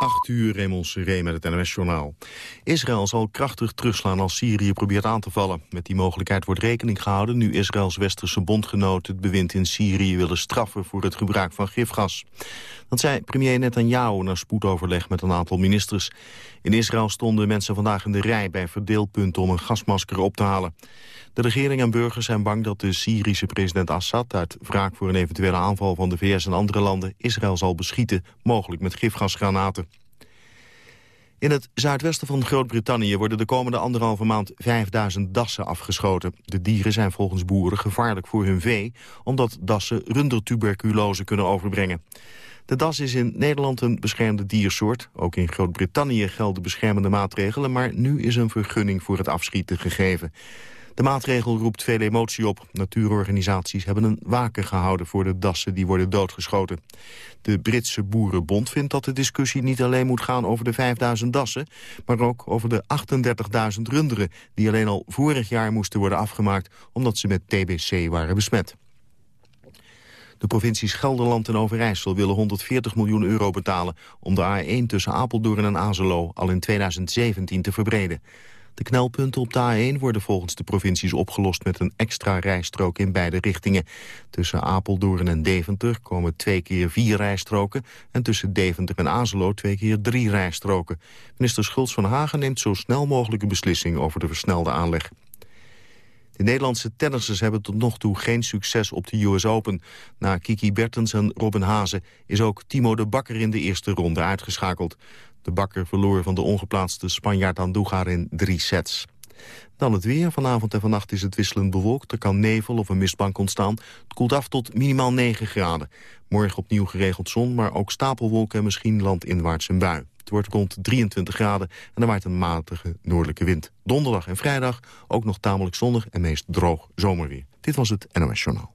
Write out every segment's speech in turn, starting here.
8 uur, Raymond Seré met het NOS-journaal. Israël zal krachtig terugslaan als Syrië probeert aan te vallen. Met die mogelijkheid wordt rekening gehouden... nu Israëls westerse bondgenoten het bewind in Syrië willen straffen... voor het gebruik van gifgas. Dat zei premier Netanyahu na spoedoverleg met een aantal ministers. In Israël stonden mensen vandaag in de rij bij verdeelpunten... om een gasmasker op te halen. De regering en burgers zijn bang dat de Syrische president Assad... uit wraak voor een eventuele aanval van de VS en andere landen... Israël zal beschieten, mogelijk met gifgasgranaten. In het zuidwesten van Groot-Brittannië worden de komende anderhalve maand 5000 dassen afgeschoten. De dieren zijn volgens boeren gevaarlijk voor hun vee, omdat dassen rundertuberculose kunnen overbrengen. De das is in Nederland een beschermde diersoort. Ook in Groot-Brittannië gelden beschermende maatregelen, maar nu is een vergunning voor het afschieten gegeven. De maatregel roept veel emotie op. Natuurorganisaties hebben een waken gehouden voor de dassen die worden doodgeschoten. De Britse Boerenbond vindt dat de discussie niet alleen moet gaan over de 5000 dassen, maar ook over de 38.000 runderen die alleen al vorig jaar moesten worden afgemaakt omdat ze met TBC waren besmet. De provincies Gelderland en Overijssel willen 140 miljoen euro betalen... om de A1 tussen Apeldoorn en Azelo al in 2017 te verbreden. De knelpunten op de A1 worden volgens de provincies opgelost met een extra rijstrook in beide richtingen. Tussen Apeldoorn en Deventer komen twee keer vier rijstroken en tussen Deventer en Azelo twee keer drie rijstroken. Minister Schultz van Hagen neemt zo snel mogelijk een beslissing over de versnelde aanleg. De Nederlandse tennissers hebben tot nog toe geen succes op de US Open. Na Kiki Bertens en Robin Hazen is ook Timo de Bakker in de eerste ronde uitgeschakeld. De bakker verloor van de ongeplaatste Spanjaard Andújar in drie sets. Dan het weer. Vanavond en vannacht is het wisselend bewolkt. Er kan nevel of een mistbank ontstaan. Het koelt af tot minimaal 9 graden. Morgen opnieuw geregeld zon, maar ook stapelwolken en misschien landinwaarts een bui. Het wordt rond 23 graden en er waait een matige noordelijke wind. Donderdag en vrijdag ook nog tamelijk zonnig en meest droog zomerweer. Dit was het NOS Journaal.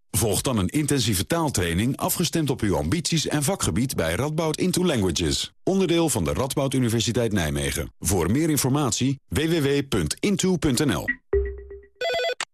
Volg dan een intensieve taaltraining afgestemd op uw ambities en vakgebied bij Radboud Into Languages. Onderdeel van de Radboud Universiteit Nijmegen. Voor meer informatie www.into.nl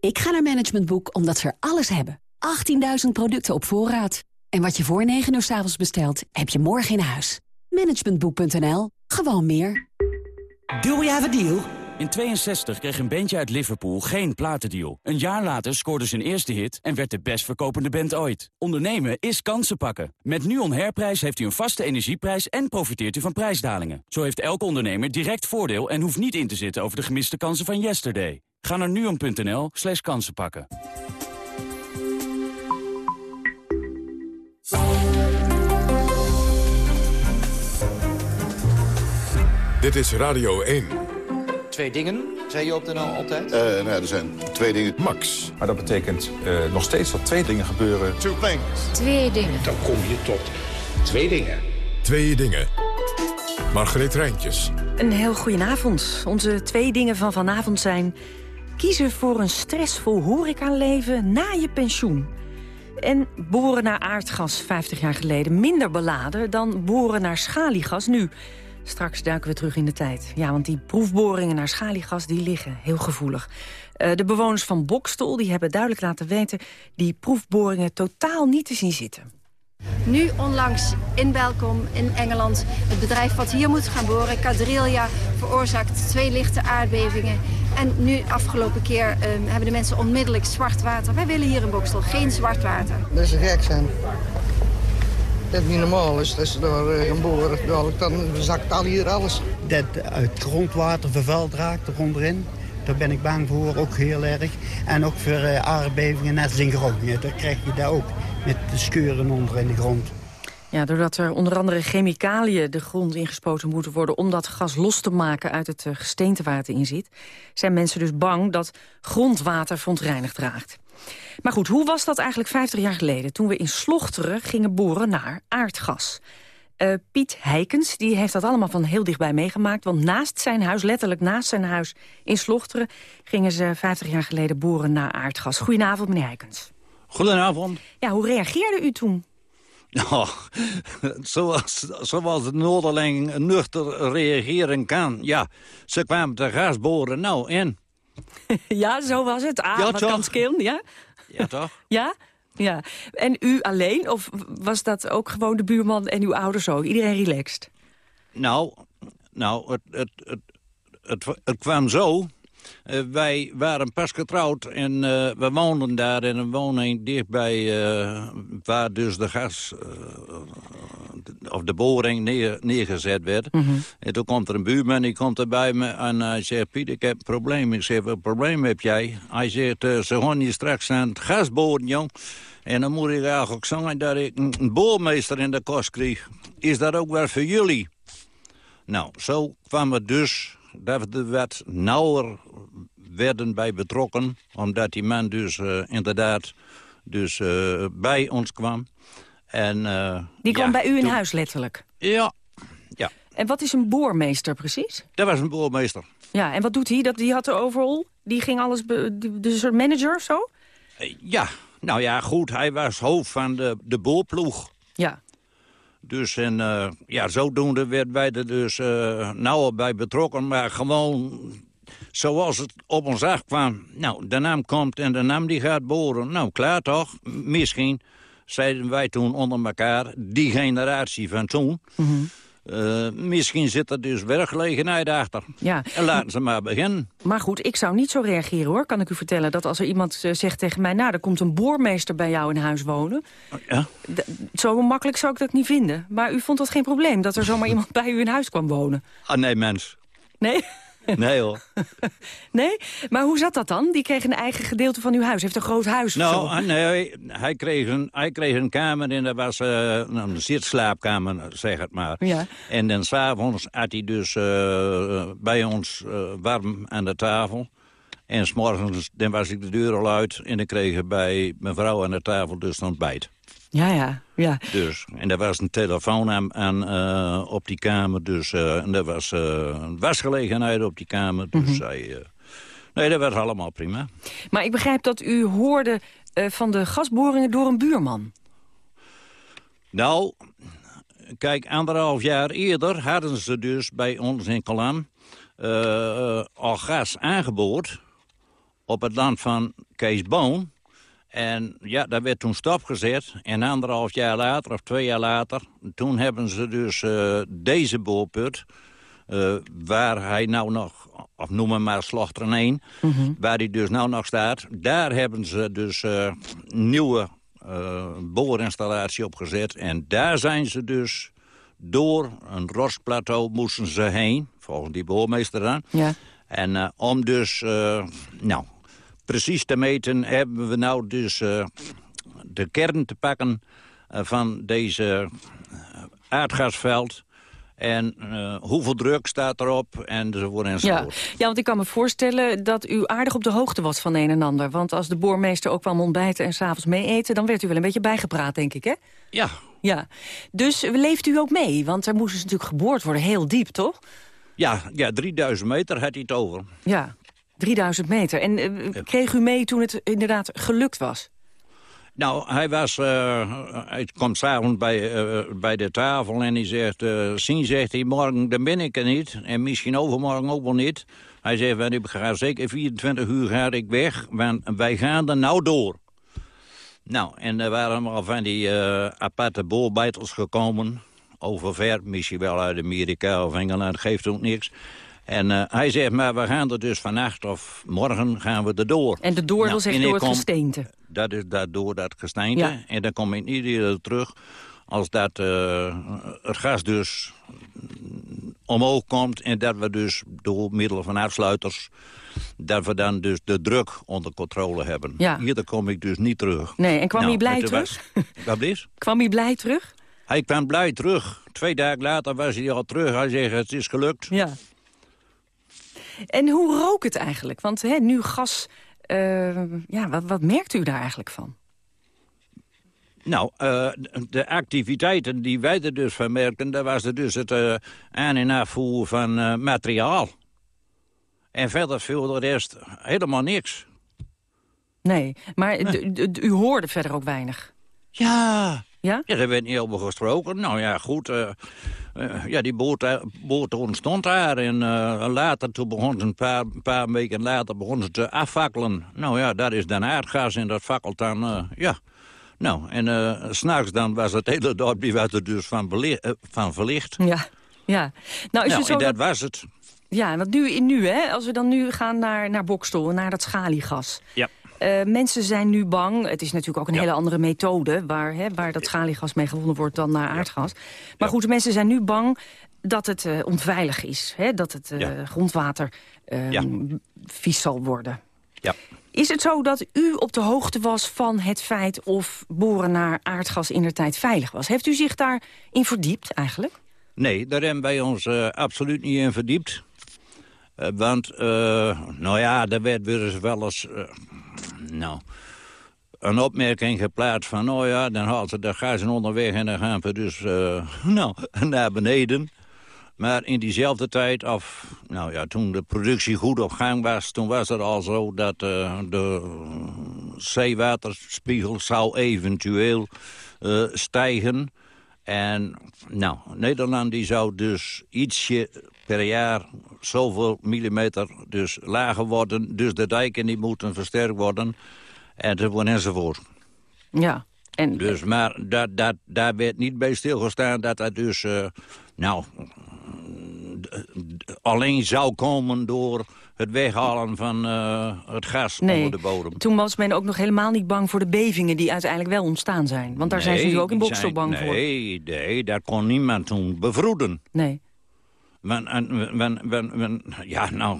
Ik ga naar Management Boek omdat ze er alles hebben. 18.000 producten op voorraad. En wat je voor 9 uur s avonds bestelt, heb je morgen in huis. Managementboek.nl. Gewoon meer. Do we have a deal? In 62 kreeg een bandje uit Liverpool geen platendeal. Een jaar later scoorde zijn eerste hit en werd de best verkopende band ooit. Ondernemen is kansen pakken. Met NUON Herprijs heeft u een vaste energieprijs en profiteert u van prijsdalingen. Zo heeft elke ondernemer direct voordeel en hoeft niet in te zitten over de gemiste kansen van yesterday. Ga naar nuon.nl slash kansenpakken. Dit is Radio 1. Twee dingen, zei je op de NL altijd? Uh, nou, er zijn twee dingen. Max. Maar dat betekent uh, nog steeds dat twee dingen gebeuren. Two things. Twee dingen. Dan kom je tot twee dingen. Twee dingen. Margreet Rijntjes. Een heel goedenavond. Onze twee dingen van vanavond zijn... kiezen voor een stressvol horecaleven na je pensioen. En boren naar aardgas 50 jaar geleden minder beladen... dan boren naar schaliegas nu... Straks duiken we terug in de tijd. Ja, want die proefboringen naar schaliegas die liggen heel gevoelig. Uh, de bewoners van Bokstol die hebben duidelijk laten weten... die proefboringen totaal niet te zien zitten. Nu onlangs in Belkom in Engeland. Het bedrijf wat hier moet gaan boren, Cadrilia, veroorzaakt twee lichte aardbevingen. En nu, afgelopen keer, um, hebben de mensen onmiddellijk zwart water. Wij willen hier in Bokstel geen zwart water. Dat is gek zijn. dat niet normaal is. Dat ze door uh, gaan boren. Dan zakt al hier alles. Dat het grondwater vervuild raakt eronderin. Daar ben ik bang voor, ook heel erg. En ook voor uh, aardbevingen, net als in Groningen. Daar krijg je daar ook met de scheuren onder in de grond. Ja, doordat er onder andere chemicaliën de grond ingespoten moeten worden... om dat gas los te maken uit het gesteente waar het in zit... zijn mensen dus bang dat grondwater verontreinigd raakt. Maar goed, hoe was dat eigenlijk 50 jaar geleden... toen we in Slochteren gingen boren naar aardgas? Uh, Piet Heikens die heeft dat allemaal van heel dichtbij meegemaakt. Want naast zijn huis, letterlijk naast zijn huis in Slochteren... gingen ze 50 jaar geleden boren naar aardgas. Goedenavond, meneer Heikens. Goedenavond. Ja, hoe reageerde u toen? Nou, zoals, zoals het Noorderling nuchter reageren kan. Ja, ze kwamen te gas boren. Nou, en? ja, zo was het. Ah, ja, wat kan skillen, ja? Ja, toch? ja? Ja. En u alleen? Of was dat ook gewoon de buurman en uw ouders ook? Iedereen relaxed? Nou, nou het, het, het kwam zo. Uh, wij waren pas getrouwd en uh, we woonden daar in een woning dichtbij uh, waar dus de gas of de boring neer, neergezet werd. Mm -hmm. En toen komt er een buurman, die komt er bij me en hij zegt, Piet, ik heb een probleem. Ik zeg, wat probleem heb jij? Hij zegt, ze gaan hier straks aan het gas boren, jong. En dan moet ik eigenlijk zeggen dat ik een boormeester in de kost kreeg. Is dat ook wel voor jullie? Nou, zo kwam het dus dat we er wat nauwer werden bij betrokken. Omdat die man dus uh, inderdaad dus, uh, bij ons kwam. En, uh, die kwam ja, bij u in toen... huis letterlijk? Ja. ja. En wat is een boormeester precies? Dat was een boormeester. Ja, en wat doet hij? Dat, die had de overal? Die ging alles... De, de soort manager of zo? Ja, nou ja, goed. Hij was hoofd van de, de boorploeg. Ja. Dus en, uh, ja, zodoende werd wij er dus uh, nauwer bij betrokken. Maar gewoon zoals het op ons afkwam. Nou, de naam komt en de naam die gaat boren. Nou, klaar toch? Misschien zeiden wij toen onder elkaar, die generatie van toen... -hmm. Uh, misschien zit er dus werkgelegenheid achter. Ja. En laten ze maar beginnen. Maar goed, ik zou niet zo reageren hoor, kan ik u vertellen. Dat als er iemand uh, zegt tegen mij, nou, er komt een boormeester bij jou in huis wonen. Ja. Zo makkelijk zou ik dat niet vinden. Maar u vond dat geen probleem, dat er zomaar iemand bij u in huis kwam wonen? Ah, nee, mens. Nee? Nee hoor. nee? Maar hoe zat dat dan? Die kreeg een eigen gedeelte van uw huis. Heeft een groot huis Nou, uh, nee, hij kreeg, een, hij kreeg een kamer en dat was uh, een zitslaapkamer, zeg het maar. Ja. En dan s'avonds had hij dus uh, bij ons warm aan de tafel. En s'morgens dan was ik de deur al uit en dan kreeg ik bij mijn vrouw aan de tafel dus een ontbijt. Ja, ja, ja. Dus, en er was een telefoon aan, aan uh, op die kamer. Dus, uh, en er was uh, een wasgelegenheid op die kamer. Dus Mhm. mm -hmm. zij, nee, dat was allemaal prima. Maar ik begrijp dat u hoorde van de gasboringen door een buurman. Nou, kijk, anderhalf jaar eerder hadden ze dus bij ons in Kolan al gas aangeboord op het land van Kees Boon. En ja, daar werd toen stopgezet. En anderhalf jaar later, of twee jaar later... toen hebben ze dus uh, deze boorput... Uh, waar hij nou nog, of noem hem maar Slochteren 1... Mhm. Mm -hmm. waar hij dus nou nog staat... daar hebben ze dus uh, nieuwe boorinstallatie op gezet. En daar zijn ze dus door een rosplateau moesten ze heen... volgens die boormeester dan. Ja. En om dus, nou precies te meten hebben we nou dus uh, de kern te pakken uh, van deze aardgasveld. En uh, hoeveel druk staat erop enzovoort enzovoort. Ja. ja, want ik kan me voorstellen dat u aardig op de hoogte was van een en ander. Want als de boormeester ook kwam ontbijten en s'avonds mee eten... dan werd u wel een beetje bijgepraat, denk ik, hè? Ja. ja. Dus leeft u ook mee? Want er moest dus natuurlijk geboord worden, heel diep, toch? Ja, ja 3000 meter had hij het over. Ja, 3000 meter. En uh, ja. kreeg u mee toen het inderdaad gelukt was? Nou, hij was, uh, hij komt s'avonds bij, uh, bij de tafel en hij zegt... Uh, zien, zegt hij, morgen dan ben ik er niet. En misschien overmorgen ook wel niet. Hij zegt, want ik ga zeker 24 uur ga ik weg, want wij gaan er nou door. Nou, en er waren al van die aparte boorbeitels gekomen. Over ver, misschien wel uit Amerika of Engeland, geeft ook niks. En uh, hij zegt, maar we gaan er dus vannacht of morgen gaan we erdoor. En de door nou, wil zeggen door het kom, gesteente? Dat is dat door dat gesteente. Ja. En dan kom ik niet eerder terug als dat uh, het gas dus omhoog komt... en dat we dus door middel van afsluiters... dat we dan dus de druk onder controle hebben. Ja. Hier kom ik dus niet terug. Nee, en kwam Nou, hij blij terug? Wat is? Kwam hij blij terug? Hij kwam blij terug. Twee dagen later was hij al terug. Hij zegt, het is gelukt. Ja. En hoe rook het eigenlijk? Want hè, nu gas... eh, ja, wat, wat merkt u daar eigenlijk van? Nou, eh, de activiteiten die wij er dus van merkten... dat was er dus het eh, aan- en afvoer van materiaal. En verder viel de rest helemaal niks. Nee, maar u hoorde verder ook weinig. Ja. Ja? Ja, daar werd niet over gesproken. Nou ja, goed. Eh, ja, die boot, eh, boot ontstond daar. En eh, later, toen begon ze een paar, een paar weken later, begon ze te afvakkelen. Nou ja, dat is dan aardgas en dat fakkelt dan, eh, ja. Nou, en eh, s s'nachts dan was het hele dorp, die werd er dus van, van verlicht. Ja, ja. Nou, is nou, het zo en dat dat, was het. ja, want nu, nu hè, als we dan nu gaan naar, naar Bokstel, naar dat schaliegas. Ja. Eh, mensen zijn nu bang. Het is natuurlijk ook een hele andere methode... waar, hè, waar dat schaliegas mee gewonnen wordt dan naar aardgas. Maar goed, mensen zijn nu bang dat het eh, onveilig is. Hè, dat het eh, Ja. grondwater eh, Ja. vies zal worden. Ja. Is het zo dat u op de hoogte was van het feit... of boren naar aardgas in de tijd veilig was? Heeft u zich daarin verdiept eigenlijk? Nee, daar hebben wij ons absoluut niet in verdiept. Eh, want, eh, nou ja, er werd weer wel eens... eh, nou, een opmerking geplaatst van... nou ja, dan haalt ze de gazen onderweg en dan gaan we dus nou, naar beneden. Maar in diezelfde tijd, of, nou ja, toen de productie goed op gang was... toen was het al zo dat de zeewaterspiegel zou eventueel eh, stijgen... En nou, Nederland die zou dus ietsje per jaar zoveel millimeter dus lager worden. Dus de dijken die moeten versterkt worden. Enzovoort enzovoort. Ja. En, Dus, maar dat, dat, daar werd niet bij stilgestaan dat dat dus... eh, nou, alleen zou komen door het weghalen van eh, het gas Nee, onder de bodem. toen was men ook nog helemaal niet bang voor de bevingen... die uiteindelijk wel ontstaan zijn. Want daar zijn ze nu ook in zijn- bang voor. Nee, nee, daar kon niemand toen bevroeden. Nee. Men, men- ja, nou,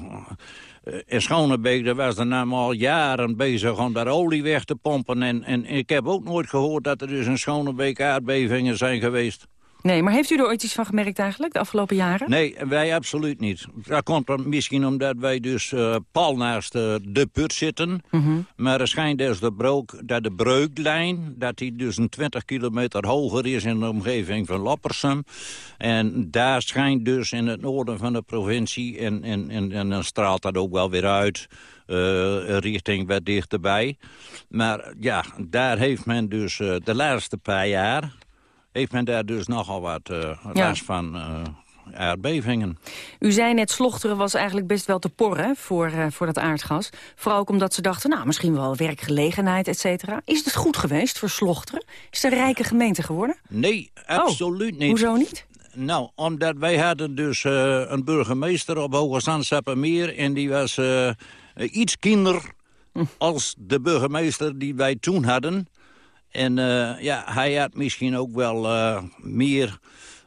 eh, in Schonebeek daar was de naam al jaren bezig om daar olie weg te pompen. En, en ik heb ook nooit gehoord dat er dus in Schonebeek aardbevingen zijn geweest. Nee, maar heeft u er ooit iets van gemerkt eigenlijk, de afgelopen jaren? Nee, wij absoluut niet. Dat komt misschien omdat wij dus eh, pal naast de put zitten. Mhm. Maar er schijnt dus de broek, dat de breuklijn... dat die dus een 20 kilometer hoger is in de omgeving van Loppersum. En daar schijnt dus in het noorden van de provincie... en, en, en, en dan straalt dat ook wel weer uit... eh, richting wat dichterbij. Maar ja, daar heeft men dus eh, de laatste paar jaar... heeft men daar dus nogal wat Ja. last van eh, aardbevingen. U zei net, Slochteren was eigenlijk best wel te porren voor, eh, voor dat aardgas. Vooral ook omdat ze dachten, nou, misschien wel werkgelegenheid, et cetera. Is het goed geweest voor Slochteren? Is het een rijke gemeente geworden? Nee, absoluut niet. Hoezo niet? Nou, omdat wij hadden dus een burgemeester op Hoge Zandsappenmeer... en die was iets kinder als de burgemeester die wij toen hadden. En eh, ja, hij had misschien ook wel eh, meer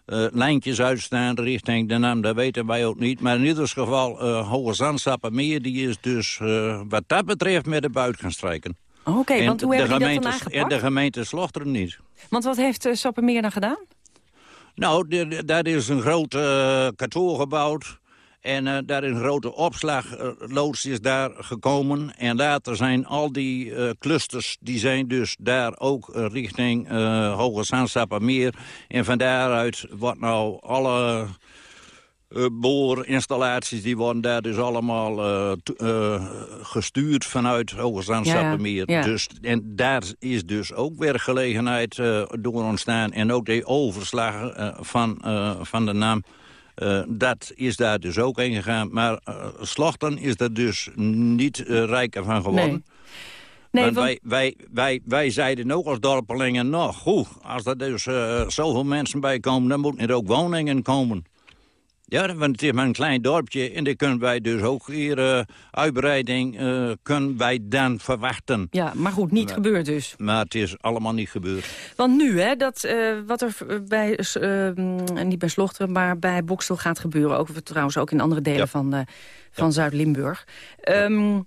eh, lijntjes uitstaan richting de naam. Dat weten wij ook niet. Maar in ieder geval, eh Hoge Zandsappenmeer... die is dus wat dat betreft met de buit gaan strijken. Oké, En want hoe hebben die dat dan gemeente- En de gemeente Slochteren niet. Want wat heeft uh, Sappemeer dan gedaan? Nou, daar is een groot kantoor gebouwd. En eh, daar is een grote opslagloods is daar gekomen. En later zijn al die eh, clusters, die zijn dus daar ook eh, richting eh Hoge. En van daaruit wordt nou alle boorinstallaties, die worden daar dus allemaal gestuurd vanuit Hoge Zandstappenmeer. Ja, ja. Dus, en daar is dus ook werkgelegenheid eh, door ontstaan. En ook de overslag van, van de naam. Eh, dat is daar dus ook heen gegaan. Maar eh Slochten is er dus niet eh, rijker van geworden. Nee. Nee, Want wij, wij, wij, wij zeiden ook als dorpelingen nog... Goed, als er dus zoveel mensen bij komen... dan moeten er ook woningen komen. Ja, want het is maar een klein dorpje en daar kunnen wij dus ook hier uh, uitbreiding uh, kunnen wij dan verwachten. Ja, maar goed, niet maar, gebeurd dus. Maar het is allemaal niet gebeurd. Want nu, hè, dat, uh, wat er bij, niet bij Slochteren, maar bij Bokstel gaat gebeuren... ook trouwens ook in andere delen ja. van, van ja. Zuid-Limburg. Um,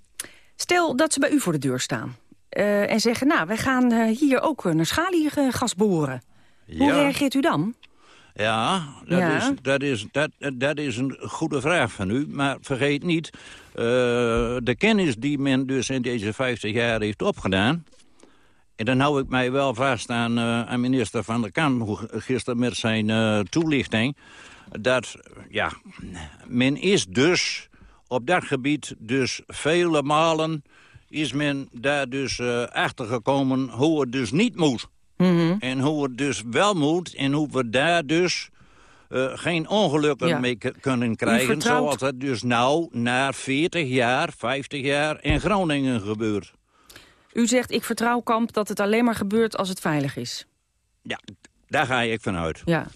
stel dat ze bij u voor de deur staan en zeggen... nou, wij gaan hier ook naar schaliegas boren. Hoe reageert u dan? Ja, dat, ja. Is, dat, is, dat, dat is een goede vraag van u. Maar vergeet niet, uh, de kennis die men dus in deze 50 jaar heeft opgedaan... en dan hou ik mij wel vast aan, uh, aan minister Van der Kamp... gisteren met zijn uh, toelichting... dat ja, men is dus op dat gebied dus vele malen... is men daar dus achter gekomen hoe het dus niet moet. Mm -hmm. En hoe het dus wel moet en hoe we daar dus uh, geen ongelukken ja. mee kunnen krijgen. vertrouwt... Zoals het dus nou na 40 jaar, 50 jaar in Groningen gebeurt. U zegt, ik vertrouw Kamp dat het alleen maar gebeurt als het veilig is. Ja, daar ga ik vanuit. Ja.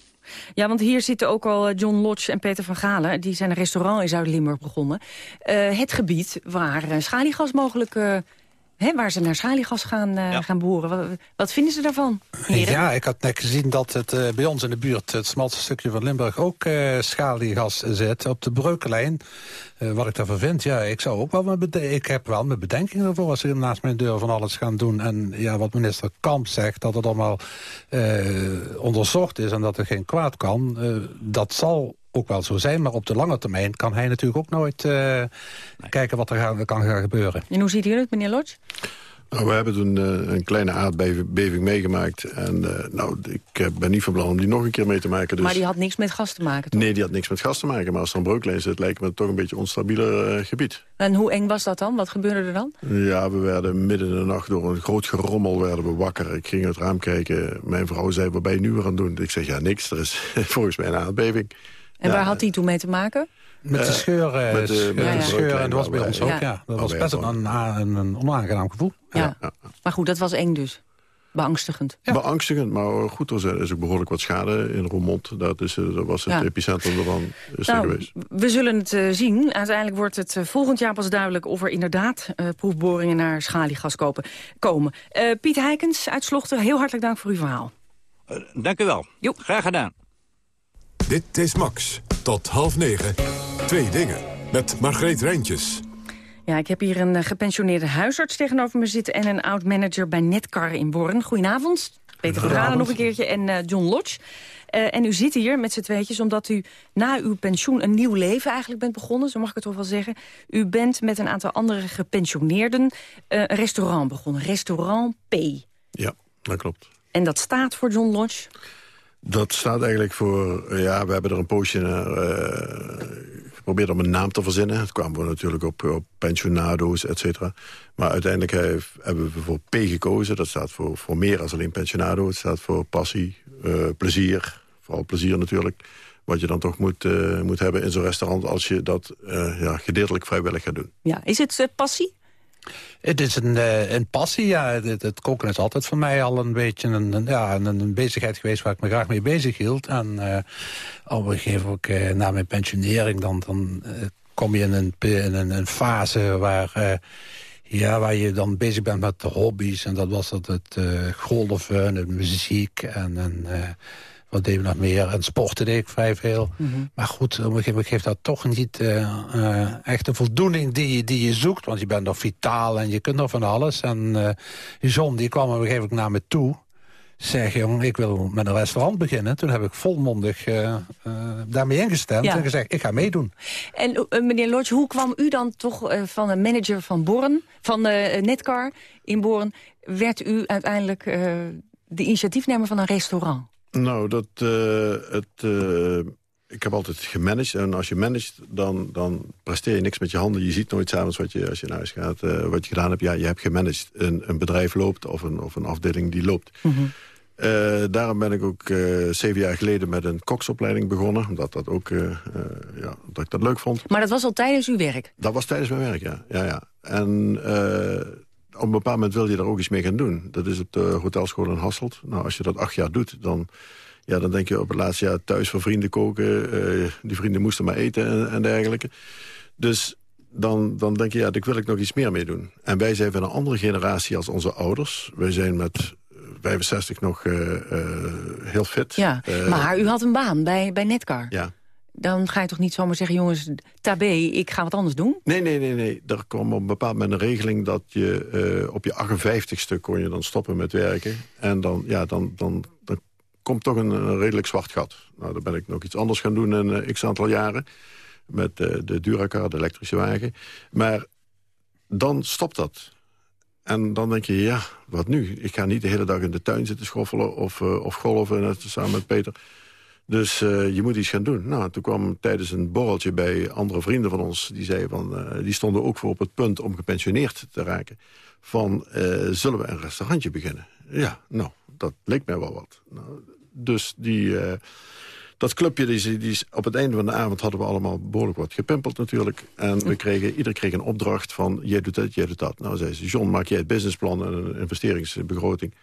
Ja, want hier zitten ook al John Lodge en Peter van Galen. Die zijn een restaurant in Zuid-Limburg begonnen. Uh, het gebied waar schaliegas mogelijk uh, He, waar ze naar schaliegas gaan, uh, ja. gaan boren. Wat, wat, vinden ze daarvan, heren? Ja, ik had net gezien dat het uh, bij ons in de buurt... het smalste stukje van Limburg ook uh, schaliegas zit op de Breukelijn. wat ik daarvan vind, ja, ik zou ook wel met ik heb wel mijn bedenkingen ervoor... als ze naast mijn deur van alles gaan doen. En ja, wat minister Kamp zegt, dat het allemaal onderzocht is... en dat er geen kwaad kan, dat zal ook wel zo zijn. Maar op de lange termijn kan hij natuurlijk ook nooit uh, nee. kijken wat er gaan, kan gaan gebeuren. En hoe ziet u het, meneer Lodge? Nou, we hebben toen uh, een kleine aardbeving meegemaakt. En uh, nou, ik ben niet van plan om die nog een keer mee te maken. Dus... Maar die had niks met gas te maken, toch? Nee, die had niks met gas te maken. Maar als er een breuklijn zit, lijkt me toch een beetje onstabieler uh, gebied. En hoe eng was dat dan? Wat gebeurde er dan? Ja, we werden midden in de nacht door een groot gerommel werden we wakker. Ik ging uit het raam kijken. Mijn vrouw zei, wat ben je nu weer aan het doen? Ik zeg, ja, niks. Er is volgens mij een aardbeving. En ja, waar had die toen mee te maken? Met de scheur, uh, met de, met ja, de scheur en dat was bij ons ook, ja. ja. Dat was best een, een, een onaangenaam gevoel. Ja. Maar goed, dat was eng dus. Beangstigend. Ja. Beangstigend, maar goed, er is ook behoorlijk wat schade in Roermond. Dat, is, dat was het ja. epicentrum ervan is nou, er geweest. We zullen het uh, zien. Uiteindelijk wordt het uh, volgend jaar pas duidelijk... of er inderdaad uh, proefboringen naar schaliegas kopen, komen. Piet Heikens uit Slochter, heel hartelijk dank voor uw verhaal. dank u wel. Jo. Graag gedaan. Dit is Max. Tot half negen. Twee dingen. Met Margreet Rijntjes. Ja, ik heb hier een uh, gepensioneerde huisarts tegenover me zitten... en een oud-manager bij Netcar in Born. Goedenavond. Peter van nog een keertje en uh, John Lodge. Uh, en u zit hier met z'n tweetjes omdat u na uw pensioen... een nieuw leven eigenlijk bent begonnen, zo mag ik het toch wel zeggen. U bent met een aantal andere gepensioneerden een restaurant begonnen. Restaurant P. Ja, dat klopt. En dat staat voor John Lodge? Dat staat eigenlijk voor... Ja, we hebben er een poosje uh, geprobeerd om een naam te verzinnen. Het kwamen we natuurlijk op, pensionado's, et cetera. Maar uiteindelijk hebben we voor P gekozen. Dat staat voor, voor meer dan alleen pensionado. Het staat voor passie, uh, plezier. Vooral plezier natuurlijk. Wat je dan toch moet, moet hebben in zo'n restaurant... als je dat ja, gedeeltelijk vrijwillig gaat doen. Ja, is het passie? Het is een, uh, een passie, ja. Het, het, koken is altijd voor mij al een beetje een, ja, een, bezigheid geweest... waar ik me graag mee bezig hield. En uh, op een gegeven moment, uh, na mijn pensionering... dan, dan kom je in een, een, fase waar... Ja, waar je dan bezig bent met de hobby's. En dat was dat het uh, golven en muziek en, en wat deden we nog meer? En sporten deed ik vrij veel. Mm -hmm. Maar goed, op een gegeven moment geeft dat toch niet uh, uh, echt de voldoening die, die je zoekt. Want je bent nog vitaal en je kunt nog van alles. En uh, die zon die kwam op een gegeven moment naar me toe. Zeg, jong, ik wil met een restaurant beginnen. Toen heb ik volmondig daarmee ingestemd ja. en gezegd, ik ga meedoen. En meneer Lodge, hoe kwam u dan toch van een manager van Born, van Netcar in Born... werd u uiteindelijk de initiatiefnemer van een restaurant? Nou, dat, uh, het, uh, ik heb altijd gemanaged. En als je managt, dan, dan presteer je niks met je handen. Je ziet nooit s'avonds wat je, als je naar huis gaat, uh, wat je gedaan hebt. Ja, je hebt gemanaged. Een, een bedrijf loopt of een, of een afdeling die loopt. Mm -hmm. daarom ben ik ook zeven jaar geleden met een koksopleiding begonnen. Omdat dat ook, ja, dat ik dat leuk vond. Maar dat was al tijdens uw werk? Dat was tijdens mijn werk, ja. ja, ja. En op een bepaald moment wil je daar ook iets mee gaan doen. Dat is op de hotelschool in Hasselt. Nou, als je dat acht jaar doet, dan... Ja, dan denk je op het laatste jaar thuis voor vrienden koken. eh, die vrienden moesten maar eten en, en dergelijke. Dus dan, dan denk je, ja, daar wil ik nog iets meer mee doen. En wij zijn van een andere generatie als onze ouders. Wij zijn met 65 nog eh, eh, heel fit. Ja, maar u had een baan bij, bij Netcar. Ja. Dan ga je toch niet zomaar zeggen, jongens, tabé, ik ga wat anders doen? Nee, nee, nee, nee. Er kwam op een bepaald moment een regeling dat je eh, op je 58ste kon je dan stoppen met werken. En dan, ja, dan, dan, dan komt toch een, redelijk zwart gat. Nou, dan ben ik nog iets anders gaan doen in eh, x aantal jaren. Met eh, de Duracar, de elektrische wagen. Maar dan stopt dat. En dan denk je, ja, wat nu? Ik ga niet de hele dag in de tuin zitten schoffelen of, of golven net samen met Peter. Dus eh, je moet iets gaan doen. Nou, toen kwam tijdens een borreltje bij andere vrienden van ons... die, zeiden van, eh, die stonden ook voor op het punt om gepensioneerd te raken... van, eh, zullen we een restaurantje beginnen? Ja, nou, dat leek mij wel wat. Nou, dus die, dat clubje, die, die op het einde van de avond hadden we allemaal behoorlijk wat gepimpeld natuurlijk. En we kregen, ieder kreeg een opdracht van, jij doet dit, jij doet dat. Nou, zei ze, John, maak jij het businessplan en een investeringsbegroting...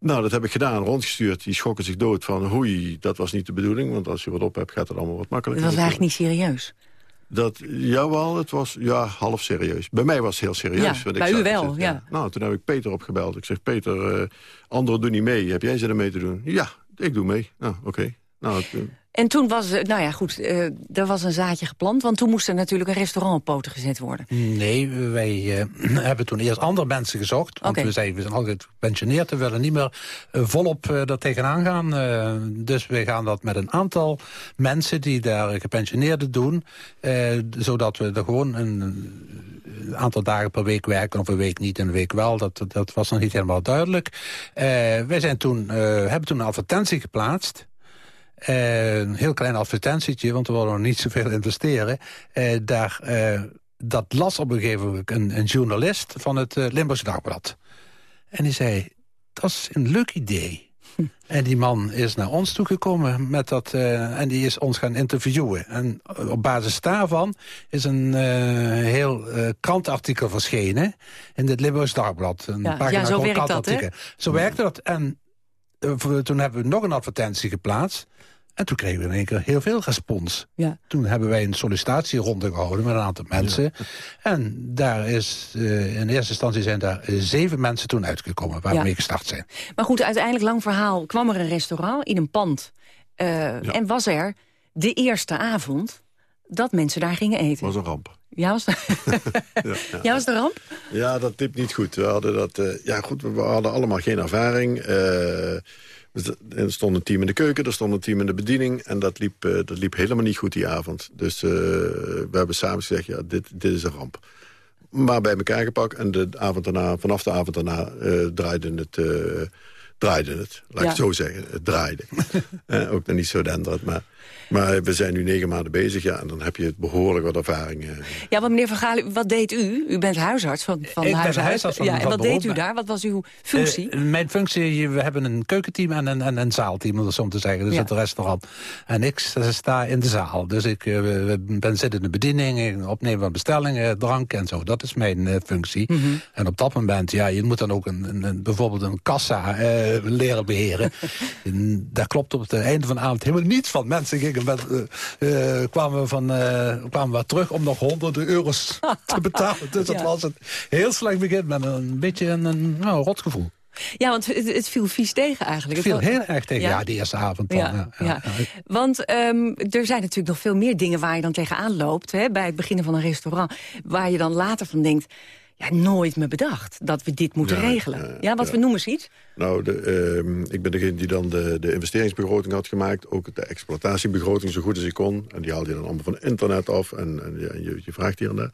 Nou, dat heb ik gedaan, rondgestuurd. Die schokken zich dood van, hoei, dat was niet de bedoeling. Want als je wat op hebt, gaat het allemaal wat Dat makkelijker. was eigenlijk niet serieus. Dat, jawel, het was ja, half serieus. Bij mij was het heel serieus. Ja, want ik bij u wel, ja. Nou, toen heb ik Peter opgebeld. Ik zeg, Peter, eh anderen doen niet mee. Heb jij zin om mee te doen? Ja, ik doe mee. Nou, oké. Nou, toen- En toen was, eh, nou ja, goed, eh, er was een zaadje geplant... want toen moest er natuurlijk een restaurant op poten gezet worden. Nee, wij eh, hebben toen eerst andere mensen gezocht. Want we, zijn, we zijn altijd gepensioneerd. We willen niet meer eh, volop eh er tegenaan gaan. Eh, dus we gaan dat met een aantal mensen die daar gepensioneerden doen. eh, zodat we er gewoon een, aantal dagen per week werken. Of een week niet en een week wel. Dat, dat was nog niet helemaal duidelijk. Eh, wij zijn toen, eh, hebben toen een advertentie geplaatst. Eh, een heel klein advertentietje, want we wilden nog niet zoveel investeren. Eh, daar, eh, dat las op een gegeven moment een, een journalist van het Limburgse Dagblad. En die zei, dat is een leuk idee. En die man is naar ons toegekomen met dat, uh, en die is ons gaan interviewen. En op basis daarvan is een uh, heel uh, krantartikel verschenen in het Limburgs Dagblad. Een ja, pagina ja, zo werkt dat? Zo werkte dat. En toen hebben we nog een advertentie geplaatst. En toen kregen we in één keer heel veel respons. Ja. Toen hebben wij een sollicitatieronde gehouden met een aantal mensen. Ja. En daar is, uh, in eerste instantie zijn daar zeven mensen toen uitgekomen... waar ja. we mee gestart zijn. Maar goed, uiteindelijk lang verhaal kwam er een restaurant in een pand. Uh, ja. En was er de eerste avond dat mensen daar gingen eten. was een ramp. Ja, was, de... ja, ja. was de ramp? Ja, dat liep niet goed. We hadden, dat, uh, ja, goed, we hadden allemaal geen ervaring... Uh, er stond een team in de keuken, er stond een team in de bediening... en dat liep, uh, dat liep helemaal niet goed die avond. Dus uh, we hebben samen gezegd, ja, dit, dit is een ramp. Maar bij elkaar gepakt en de avond daarna, vanaf de avond daarna uh, draaide het... draaide het, laat ja. ik het zo zeggen. Het draaide. ook nog niet zo denderend, maar... Maar we zijn nu negen maanden bezig, ja, en dan heb je behoorlijk wat ervaring. Ja, want meneer Van Gaal, wat deed u? U bent huisarts van, van Ik huis ben huisarts van, ja, En wat deed u daar? Wat was uw functie? Uh, mijn functie, we hebben een keukenteam en een, en een zaalteam, om het zo te zeggen. Dus Ja. het restaurant. En ik sta in de zaal. Dus ik uh, ben zit in de bediening, opnemen van bestellingen, drank en zo. Dat is mijn uh, functie. Mhm. En op dat moment, ja, je moet dan ook een, een, een- bijvoorbeeld een kassa eh, leren beheren. En daar klopt op het einde van de avond helemaal niets van. Mensen met, eh, eh, kwamen, van, eh, kwamen wat terug om nog honderden euro's te betalen. Dus dat was het heel slecht begin met een beetje een, een nou, rotgevoel. Ja, want het, het viel vies tegen eigenlijk. Het viel heel erg tegen, ja, die eerste avond dan. Ja, Ja, ja, ja. ja. Want ehm, er zijn natuurlijk nog veel meer dingen waar je dan tegenaan loopt... Hè, bij het beginnen van een restaurant, waar je dan later van denkt... ja, nooit me bedacht dat we dit moeten Ja, regelen. Ja, wat ja. we noemen iets. Nou, de, ehm, ik ben degene die dan de, de investeringsbegroting had gemaakt. Ook de exploitatiebegroting zo goed als ik kon. En die haalde je dan allemaal van internet af. En, en je, je vraagt hier en daar.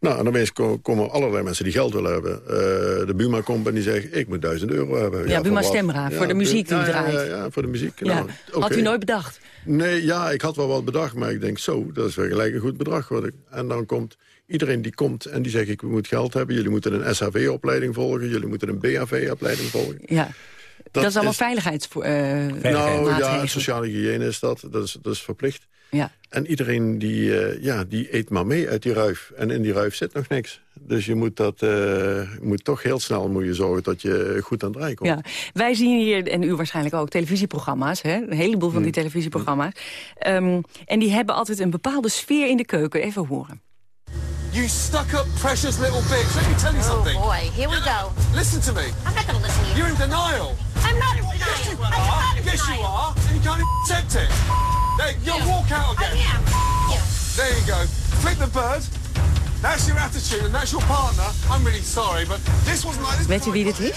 Nou, en opeens ko- komen allerlei mensen die geld willen hebben. Eh, de Buma komt en die zegt, ik moet duizend euro hebben. Ja, Buma? Stemra, voor de muziek die draait. Ja, ja, voor de muziek. Nou, Had u nooit bedacht? Nee, ja, ik had wel wat bedacht, maar ik denk zo, dat is wel gelijk een goed bedrag. Wat ik, en dan komt iedereen die komt en die zegt, ik moet geld hebben. Jullie moeten een SHV-opleiding volgen, jullie moeten een BHV-opleiding volgen. Ja. Dat, is allemaal veiligheids... eh, Nou ja, sociale hygiëne is dat, dat is, dat is verplicht. Ja. En iedereen die, eh, ja, die eet maar mee uit die ruif. En in die ruif zit nog niks. Dus je moet, dat, je moet toch heel snel moet je zorgen dat je goed aan het draaien komt. Ja, wij zien hier, en u waarschijnlijk ook, televisieprogramma's. Hè? Een heleboel van die televisieprogramma's. Ehm, en die hebben altijd een bepaalde sfeer in de keuken. Even horen. You stuck up precious little bitch. Let me tell you oh, something. Oh boy, here we go. Listen to me. I'm not gonna listen to you. You're in denial. I'm not in Yes, denial. you I'm are. not in Yes, you are. And you can't even accept it. There, you'll walk out again. I am. Yeah. There you go. Flip the bird. That's your attitude and that's your partner. I'm really sorry, but this wasn't like this. Weet u wie dit is?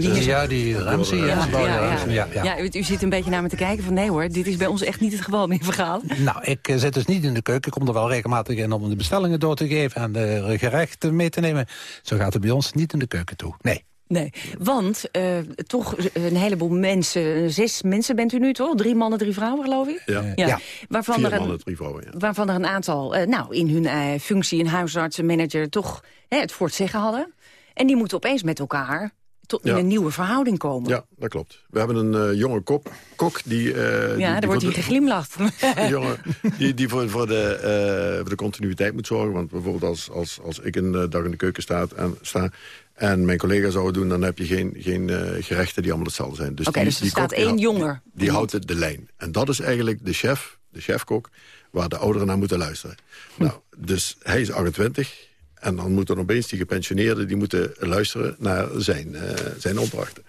Ja, die Ramsey. Ja, Ja, ja, ja, Ramsey, ja, ja. Ja, u, u zit een beetje naar me te kijken van nee hoor, dit is bij ons echt niet het geval meer verhaal. Nou, ik eh, zit dus niet in de keuken. Ik kom er wel regelmatig in om de bestellingen door te geven... en de gerechten mee te nemen. Zo gaat het bij ons niet in de keuken toe. Nee. Nee, want eh, toch een heleboel mensen, zes mensen bent u nu toch? Drie mannen, drie vrouwen geloof ik? Ja. ja. Waarvan, Vier er een, mannen, drie vrouwen, ja. waarvan er een aantal eh, nou, in hun eh, functie, een huisarts, een manager... toch hè, het voor het zeggen hadden. En die moeten opeens met elkaar tot in een nieuwe verhouding komen. Ja, dat klopt. We hebben een eh, jonge kop, kok die... eh, Ja, die er wordt hier de- geglimlacht. een jongen die, die voor, voor, de, eh, voor de continuïteit moet zorgen. Want bijvoorbeeld als, als, als ik een dag in de keuken sta en, sta en mijn collega zou het doen... dan heb je geen, geen gerechten die allemaal hetzelfde zijn. Oké, die, dus er staat één jonger. Die, die houdt de, de lijn. En dat is eigenlijk de chef, de chefkok, waar de ouderen naar moeten luisteren. Hm. Nou, dus hij is 28... En dan moeten opeens die gepensioneerden... die moeten luisteren naar zijn, eh, zijn opdrachten.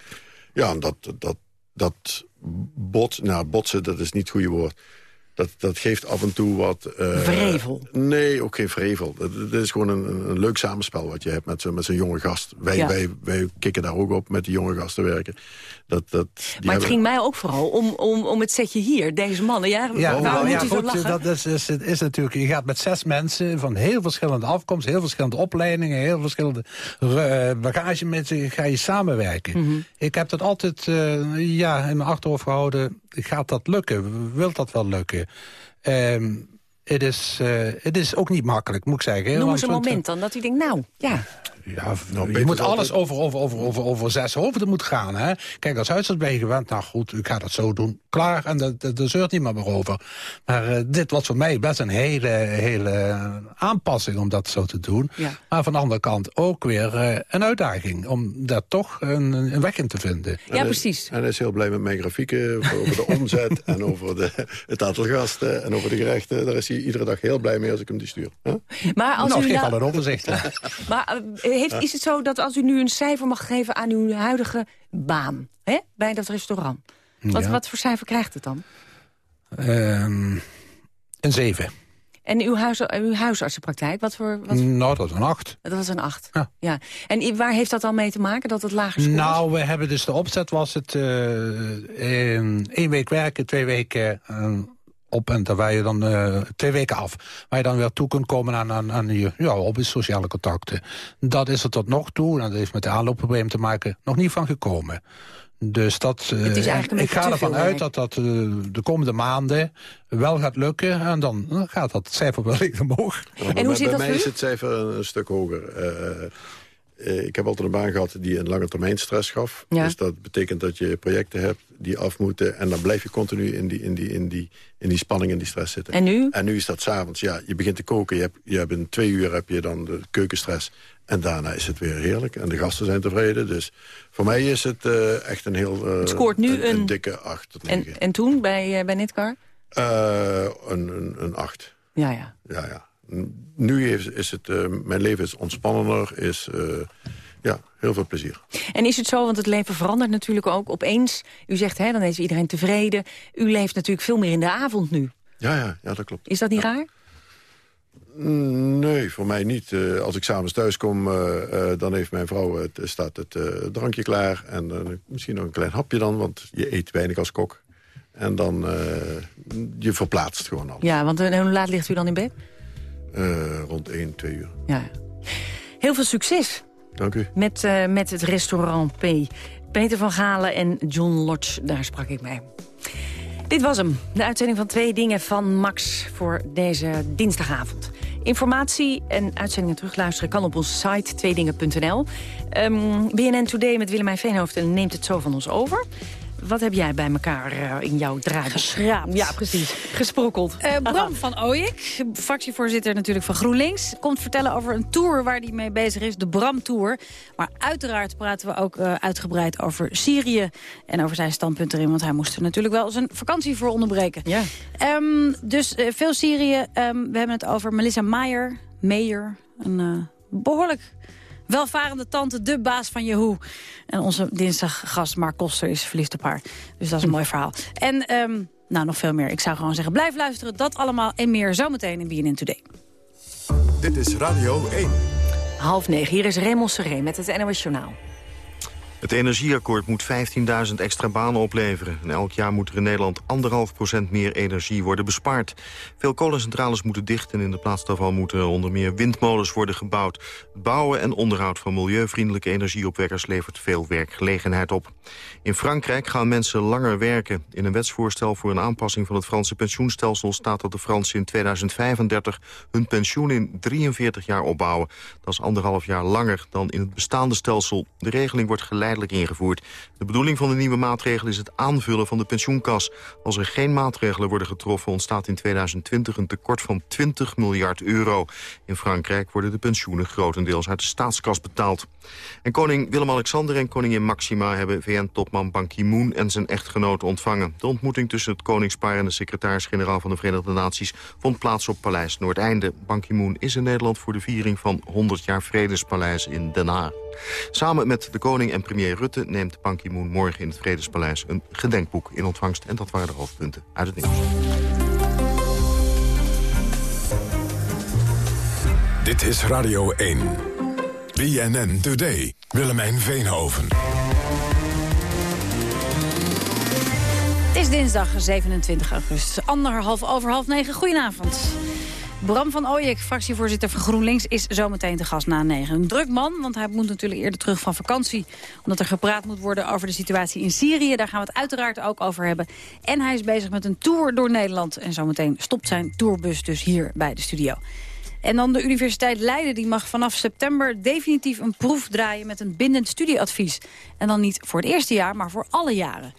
Ja, en dat, dat, dat bot, nou, botsen, dat is niet het goede woord. Dat, dat geeft af en toe wat... eh, Vrevel. Nee, ook geen vrevel. Het is gewoon een, een leuk samenspel wat je hebt met zo'n met zo'n jonge gast. Wij, Ja. wij, wij kikken daar ook op met die jonge gasten werken. Dat, dat, die Maar het hebben- ging mij ook vooral om, om, om het setje hier, deze mannen. Ja, Ja, nou, moet ja zo lachen? dat is, is, is natuurlijk... Je gaat met zes mensen van heel verschillende afkomst... heel verschillende opleidingen, heel verschillende eh, bagage met ze... ga je samenwerken. Mhm. Ik heb dat altijd eh, ja, in mijn achterhoofd gehouden. Gaat dat lukken? Wil dat wel lukken? Ehm, Het is, eh, het is ook niet makkelijk, moet ik zeggen. Noem eens een moment dan, dat u denkt, nou, ja. Ja, je beter moet alles over, over, over, over, over zes hoofden moet gaan. Hè? Kijk, als huisarts ben je gewend, nou goed, ik ga dat zo doen. Klaar, en daar daar zeurt niemand meer over. Maar eh, dit was voor mij best een hele, hele aanpassing om dat zo te doen. Ja. Maar van de andere kant ook weer eh, een uitdaging... om daar toch een, een weg in te vinden. Ja, precies. En hij is heel blij met mijn grafieken over over de omzet... en over de, het aantal gasten en over de gerechten. Daar is hij iedere dag heel blij mee als ik hem die stuur. Huh? Maar als nou, u geef nou- al een overzicht. Maar eh, heeft, is het zo dat als u nu een cijfer mag geven aan uw huidige baan... Hè, bij dat restaurant, wat, Ja. wat voor cijfer krijgt het dan? Ehm, een zeven. En uw, huis, uw huisartsenpraktijk, wat voor... Wat, Nou, dat is een acht. dat was een acht. Ja. En i- waar heeft dat dan mee te maken, dat het lager scoort? Nou, we hebben dus de opzet was het eh, in één week werken, twee weken eh, op en dan waar je dan eh, twee weken af. Waar je dan weer toe kunt komen aan, aan, aan je ja, op je sociale contacten. Dat is er tot nog toe, en dat heeft met de aanloopprobleem te maken, nog niet van gekomen. Dus dat, eh, ik ga ervan uit dat dat eh, de komende maanden wel gaat lukken. En dan gaat dat cijfer wellicht omhoog. Ja, bij, bij mij is het cijfer een, een stuk hoger. Eh, eh, ik heb altijd een baan gehad die een lange termijn stress gaf. Ja. Dus dat betekent dat je projecten hebt die af moeten. En dan blijf je continu in die, in die, in die, in die spanning en die stress zitten. En nu? En nu is dat s'avonds. Ja, je begint te koken. Je hebt, je hebt in twee uur heb je dan de keukenstress. En daarna is het weer heerlijk. En de gasten zijn tevreden. Dus voor mij is het eh, echt een heel... eh, Het scoort nu een, een- dikke 8 tot En, 9. en toen bij, eh, bij een, een, een 8. Ja, ja. Ja, ja. Nu is, is het, mijn leven is ontspannender, is heel veel plezier. En is het zo, want het leven verandert natuurlijk ook opeens. U zegt, hè, dan is iedereen tevreden. U leeft natuurlijk veel meer in de avond nu. Ja, ja, ja dat klopt. Is dat niet raar? Mm, Nee, voor mij niet. Eh, als ik s'avonds thuis kom, eh, eh, dan heeft mijn vrouw het, staat het drankje klaar. En misschien nog een klein hapje dan, want je eet weinig als kok. En dan, je verplaatst gewoon al. Ja, want hoe laat ligt u dan in bed? Rond 1, 2 uur. Ja. Heel veel succes Dank u. met, eh, met het restaurant P. Peter van Galen en John Lodge, daar sprak ik mee. Dit was hem, de uitzending van Twee Dingen van Max voor deze dinsdagavond. Informatie en uitzendingen terugluisteren kan op onze site tweedingen.nl. Ehm BNN Today met Willemijn Veenhoofd neemt het zo van ons over. Wat heb jij bij elkaar eh, in jouw? Geschraapt. Ja, precies. Gesprokkeld. Uh, Bram van Ooyek, fractievoorzitter natuurlijk van GroenLinks... komt vertellen over een tour waar hij mee bezig is, de Bram Tour. Maar uiteraard praten we ook uh, uitgebreid over Syrië... en over zijn standpunt erin, want hij moest er natuurlijk wel zijn vakantie voor onderbreken. Ja. Um, dus uh, veel Syrië. Um, we hebben het over Melissa Maier, Meijer, een behoorlijk welvarende tante, de baas van Yahoo. En onze dinsdaggast Mark Koster is verliefd op haar. Dus dat is een mooi verhaal. En um, nou, nog veel meer. Ik zou gewoon zeggen, blijf luisteren. Dat allemaal en meer zometeen in BNN Today. Dit is Radio 1. Half negen, hier is Raymond Seré met het NOS Journaal. Het energieakkoord moet 15.000 extra banen opleveren. En elk jaar moet er in Nederland anderhalf procent meer energie worden bespaard. Veel kolencentrales moeten dicht en in de plaats daarvan moeten onder meer windmolens worden gebouwd. Het bouwen en onderhoud van milieuvriendelijke energieopwekkers levert veel werkgelegenheid op. In Frankrijk gaan mensen langer werken. In een wetsvoorstel voor een aanpassing van het Franse pensioenstelsel staat dat de Fransen in 2035 hun pensioen in 43 jaar opbouwen. Dat is anderhalf jaar langer dan in het bestaande stelsel. De regeling wordt geleid ingevoerd. De bedoeling van de nieuwe maatregel is het aanvullen van de pensioenkas. Als er geen maatregelen worden getroffen... ontstaat in 2020 een tekort van 20 miljard euro. In Frankrijk worden de pensioenen grotendeels uit de staatskas betaald. En koning Willem-Alexander en koningin Maxima... hebben VN-topman Ban Ki-moon en zijn echtgenote ontvangen. De ontmoeting tussen het koningspaar en de secretaris-generaal van de Verenigde Naties... vond plaats op Paleis Noordeinde. Ban Ki-moon is in Nederland voor de viering van 100 jaar Vredespaleis in Den Haag. Samen met de koning en premier Rutte neemt Ban Ki-moon morgen in het Vredespaleis een gedenkboek in ontvangst. En dat waren de hoofdpunten uit het nieuws. Dit is Radio 1. BNN Today. Willemijn Veenhoven. Het is dinsdag 27 augustus, anderhalf over half negen. Goedenavond. Bram van Ooyek, fractievoorzitter van GroenLinks, is zometeen te gast na negen. Een druk man, want hij moet natuurlijk eerder terug van vakantie. Omdat er gepraat moet worden over de situatie in Syrië. Daar gaan we het uiteraard ook over hebben. En hij is bezig met een tour door Nederland. En zometeen stopt zijn tourbus dus hier bij de studio. En dan de Universiteit Leiden die mag vanaf september definitief een proef draaien met een bindend studieadvies. En dan niet voor het eerste jaar, maar voor alle jaren.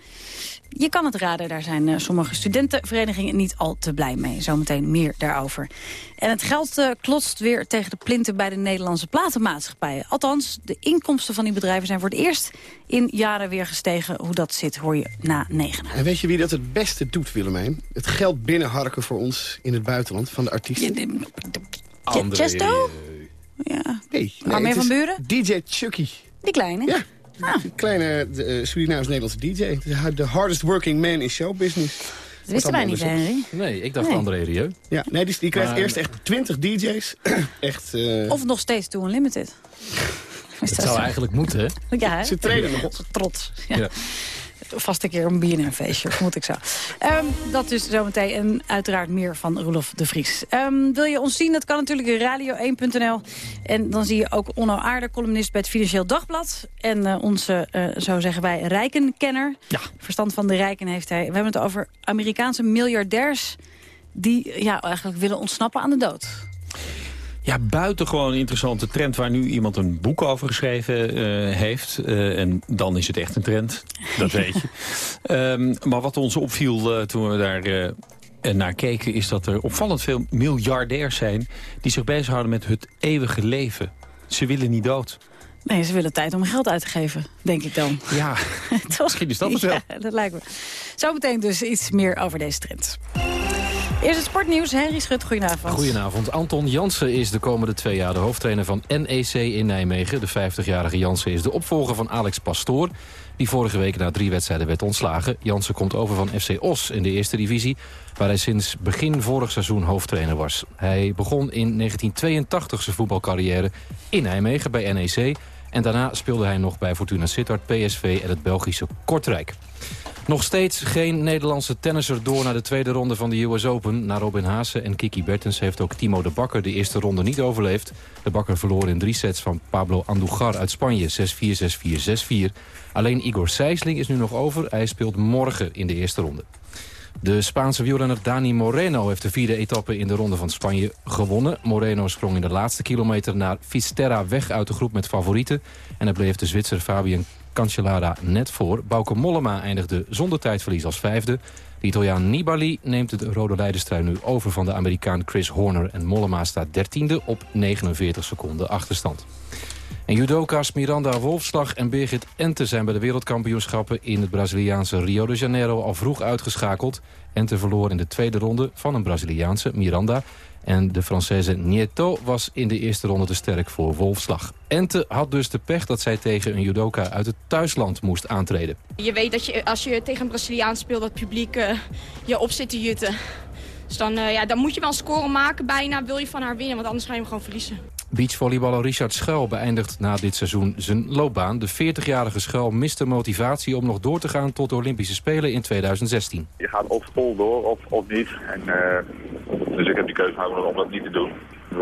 Je kan het raden, daar zijn uh, sommige studentenverenigingen niet al te blij mee. Zometeen meer daarover. En het geld uh, klotst weer tegen de plinten bij de Nederlandse platenmaatschappijen. Althans, de inkomsten van die bedrijven zijn voor het eerst in jaren weer gestegen. Hoe dat zit, hoor je na negen. En weet je wie dat het beste doet, Willemijn? Het geld binnenharken voor ons in het buitenland van de artiesten. Ja, André, Chesto? Ja. Nee, van Buren? DJ Chucky. Die kleine? Ja. Ah. Die kleine uh, Surinaams-Nederlandse DJ. De hardest working man in showbusiness. Dat wisten wij niet, Henry. Nee, ik dacht nee. André Rieu. Ja, nee, die, die krijgt maar, eerst echt 20 DJ's. echt, uh... Of nog steeds to Unlimited. Dat, dat zou eigenlijk moeten, hè? Ja, hè? Ze trainen nog. Trots. Ja. ja vast een keer een BNN-feestje, moet ik zo. Um, dat dus zometeen en uiteraard meer van Roelof de Vries. Um, wil je ons zien? Dat kan natuurlijk in radio1.nl. En dan zie je ook Onno Aarde, columnist bij het Financieel Dagblad. En uh, onze, uh, zo zeggen wij, rijkenkenner. Ja. Verstand van de rijken heeft hij. We hebben het over Amerikaanse miljardairs... die ja, eigenlijk willen ontsnappen aan de dood. Ja, buitengewoon interessante trend waar nu iemand een boek over geschreven uh, heeft. Uh, en dan is het echt een trend, dat weet je. Um, maar wat ons opviel uh, toen we daar naar keken... is dat er opvallend veel miljardairs zijn... die zich bezighouden met het eeuwige leven. Ze willen niet dood. Nee, ze willen tijd om geld uit te geven, denk ik dan. Ja, misschien is dat het wel. Ja, dat lijkt me. Zometeen dus iets meer over deze trend. Eerst het sportnieuws. Henry Schut, goedenavond. Goedenavond. Anton Jansen is de komende twee jaar de hoofdtrainer van NEC in Nijmegen. De 50-jarige Jansen is de opvolger van Alex Pastoor... die vorige week na drie wedstrijden werd ontslagen. Jansen komt over van FC Os in de eerste divisie... waar hij sinds begin vorig seizoen hoofdtrainer was. Hij begon in 1982 zijn voetbalcarrière in Nijmegen bij NEC... en daarna speelde hij nog bij Fortuna Sittard, PSV en het Belgische Kortrijk. Nog steeds geen Nederlandse tennisser door naar de tweede ronde van de US Open. Na Robin Haase en Kiki Bertens heeft ook Timo de Bakker de eerste ronde niet overleefd. De Bakker verloor in drie sets van Pablo Andujar uit Spanje. 6-4, 6-4, 6-4. Alleen Igor Sijsling is nu nog over. Hij speelt morgen in de eerste ronde. De Spaanse wielrenner Dani Moreno heeft de vierde etappe in de ronde van Spanje gewonnen. Moreno sprong in de laatste kilometer naar Fisterra weg uit de groep met favorieten. En hij bleef de Zwitser Fabien Cancellara net voor. Bauke Mollema eindigde zonder tijdverlies als vijfde. De Italiaan Nibali neemt het rode leiderstrui nu over van de Amerikaan Chris Horner. En Mollema staat dertiende op 49 seconden achterstand. En judoka's Miranda Wolfslag en Birgit Ente zijn bij de wereldkampioenschappen in het Braziliaanse Rio de Janeiro al vroeg uitgeschakeld. Ente verloor in de tweede ronde van een Braziliaanse, Miranda. En de Française Nieto was in de eerste ronde te sterk voor Wolfslag. Ente had dus de pech dat zij tegen een judoka uit het thuisland moest aantreden. Je weet dat je, als je tegen een Braziliaan speelt, dat publiek uh, je op zit te jutten. Dus dan, uh, ja, dan moet je wel een score maken bijna, wil je van haar winnen, want anders ga je hem gewoon verliezen. Beachvolleyballer Richard Schuil beëindigt na dit seizoen zijn loopbaan. De 40-jarige Schuil miste motivatie om nog door te gaan tot de Olympische Spelen in 2016. Je gaat of vol door of, of niet. En, uh, dus ik heb die keuze genomen om dat niet te doen.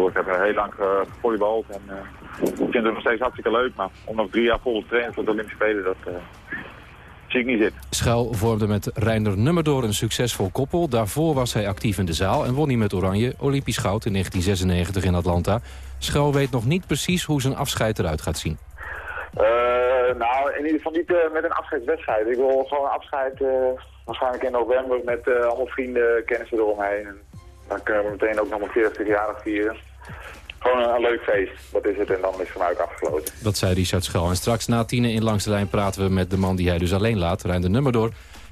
Ik heb heel lang uh, gevolleybald en uh, ik vind het nog steeds hartstikke leuk. Maar om nog drie jaar vol te trainen voor de Olympische Spelen, dat zie ik niet zitten. Schuil vormde met Reiner Nummerdoor een succesvol koppel. Daarvoor was hij actief in de zaal en won hij met Oranje Olympisch goud in 1996 in Atlanta. Schuil weet nog niet precies hoe zijn afscheid eruit gaat zien. Uh, nou, in ieder geval niet uh, met een afscheidswedstrijd. Ik wil gewoon een afscheid, uh, waarschijnlijk in november, met allemaal vrienden, kennissen eromheen. En dan kunnen we meteen ook nog een 40 jaar vieren. Gewoon een, een, leuk feest, dat is het. En dan is het van mij ook afgesloten. Dat zei Richard Schuil. En straks na tienen in Langs de Lijn praten we met de man die hij dus alleen laat, Rijn de Nummer door.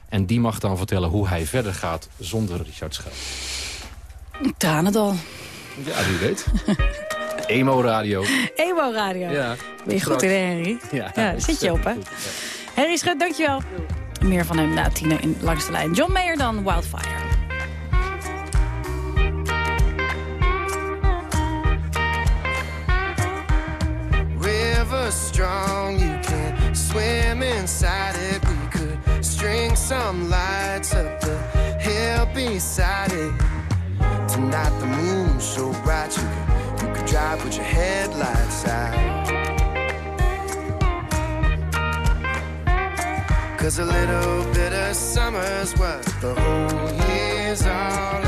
En die mag dan vertellen hoe hij verder gaat zonder Richard Schuil. Tranendal. Ja, wie weet. Emo Radio. Emo Radio. Ja. Ben je goed in, Henry? Ja, zit je op, hè? Ja. Henry Schut, dankjewel. Meer van hem na tien in langs de lijn. John Mayer dan, Wildfire. Strong, you can swim inside it. We could string some lights up the hill beside it. Tonight the moon's so bright you can drive with your headlights out. Cause a little bit of summer's what the whole year's all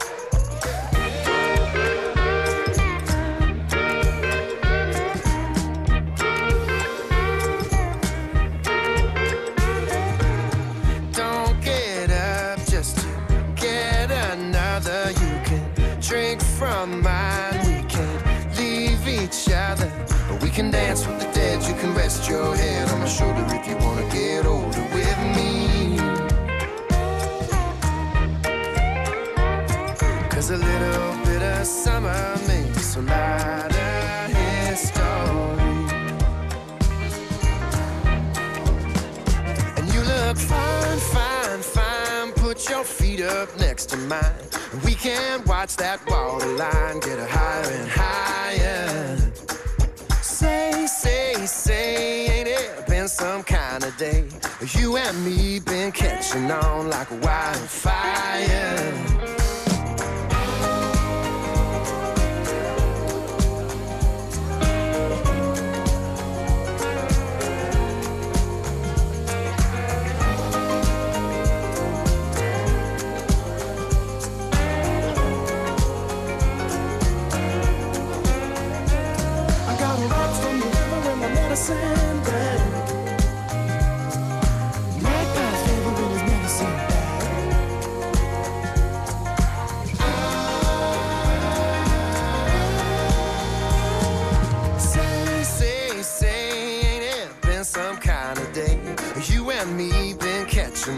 Dance with the dead, you can rest your head on my shoulder if you wanna get older with me. Cause a little bit of summer makes a lot of history. And you look fine, fine, fine. Put your feet up next to mine. We can watch that waterline get higher and higher kind of day? You and me been catching on like a wildfire.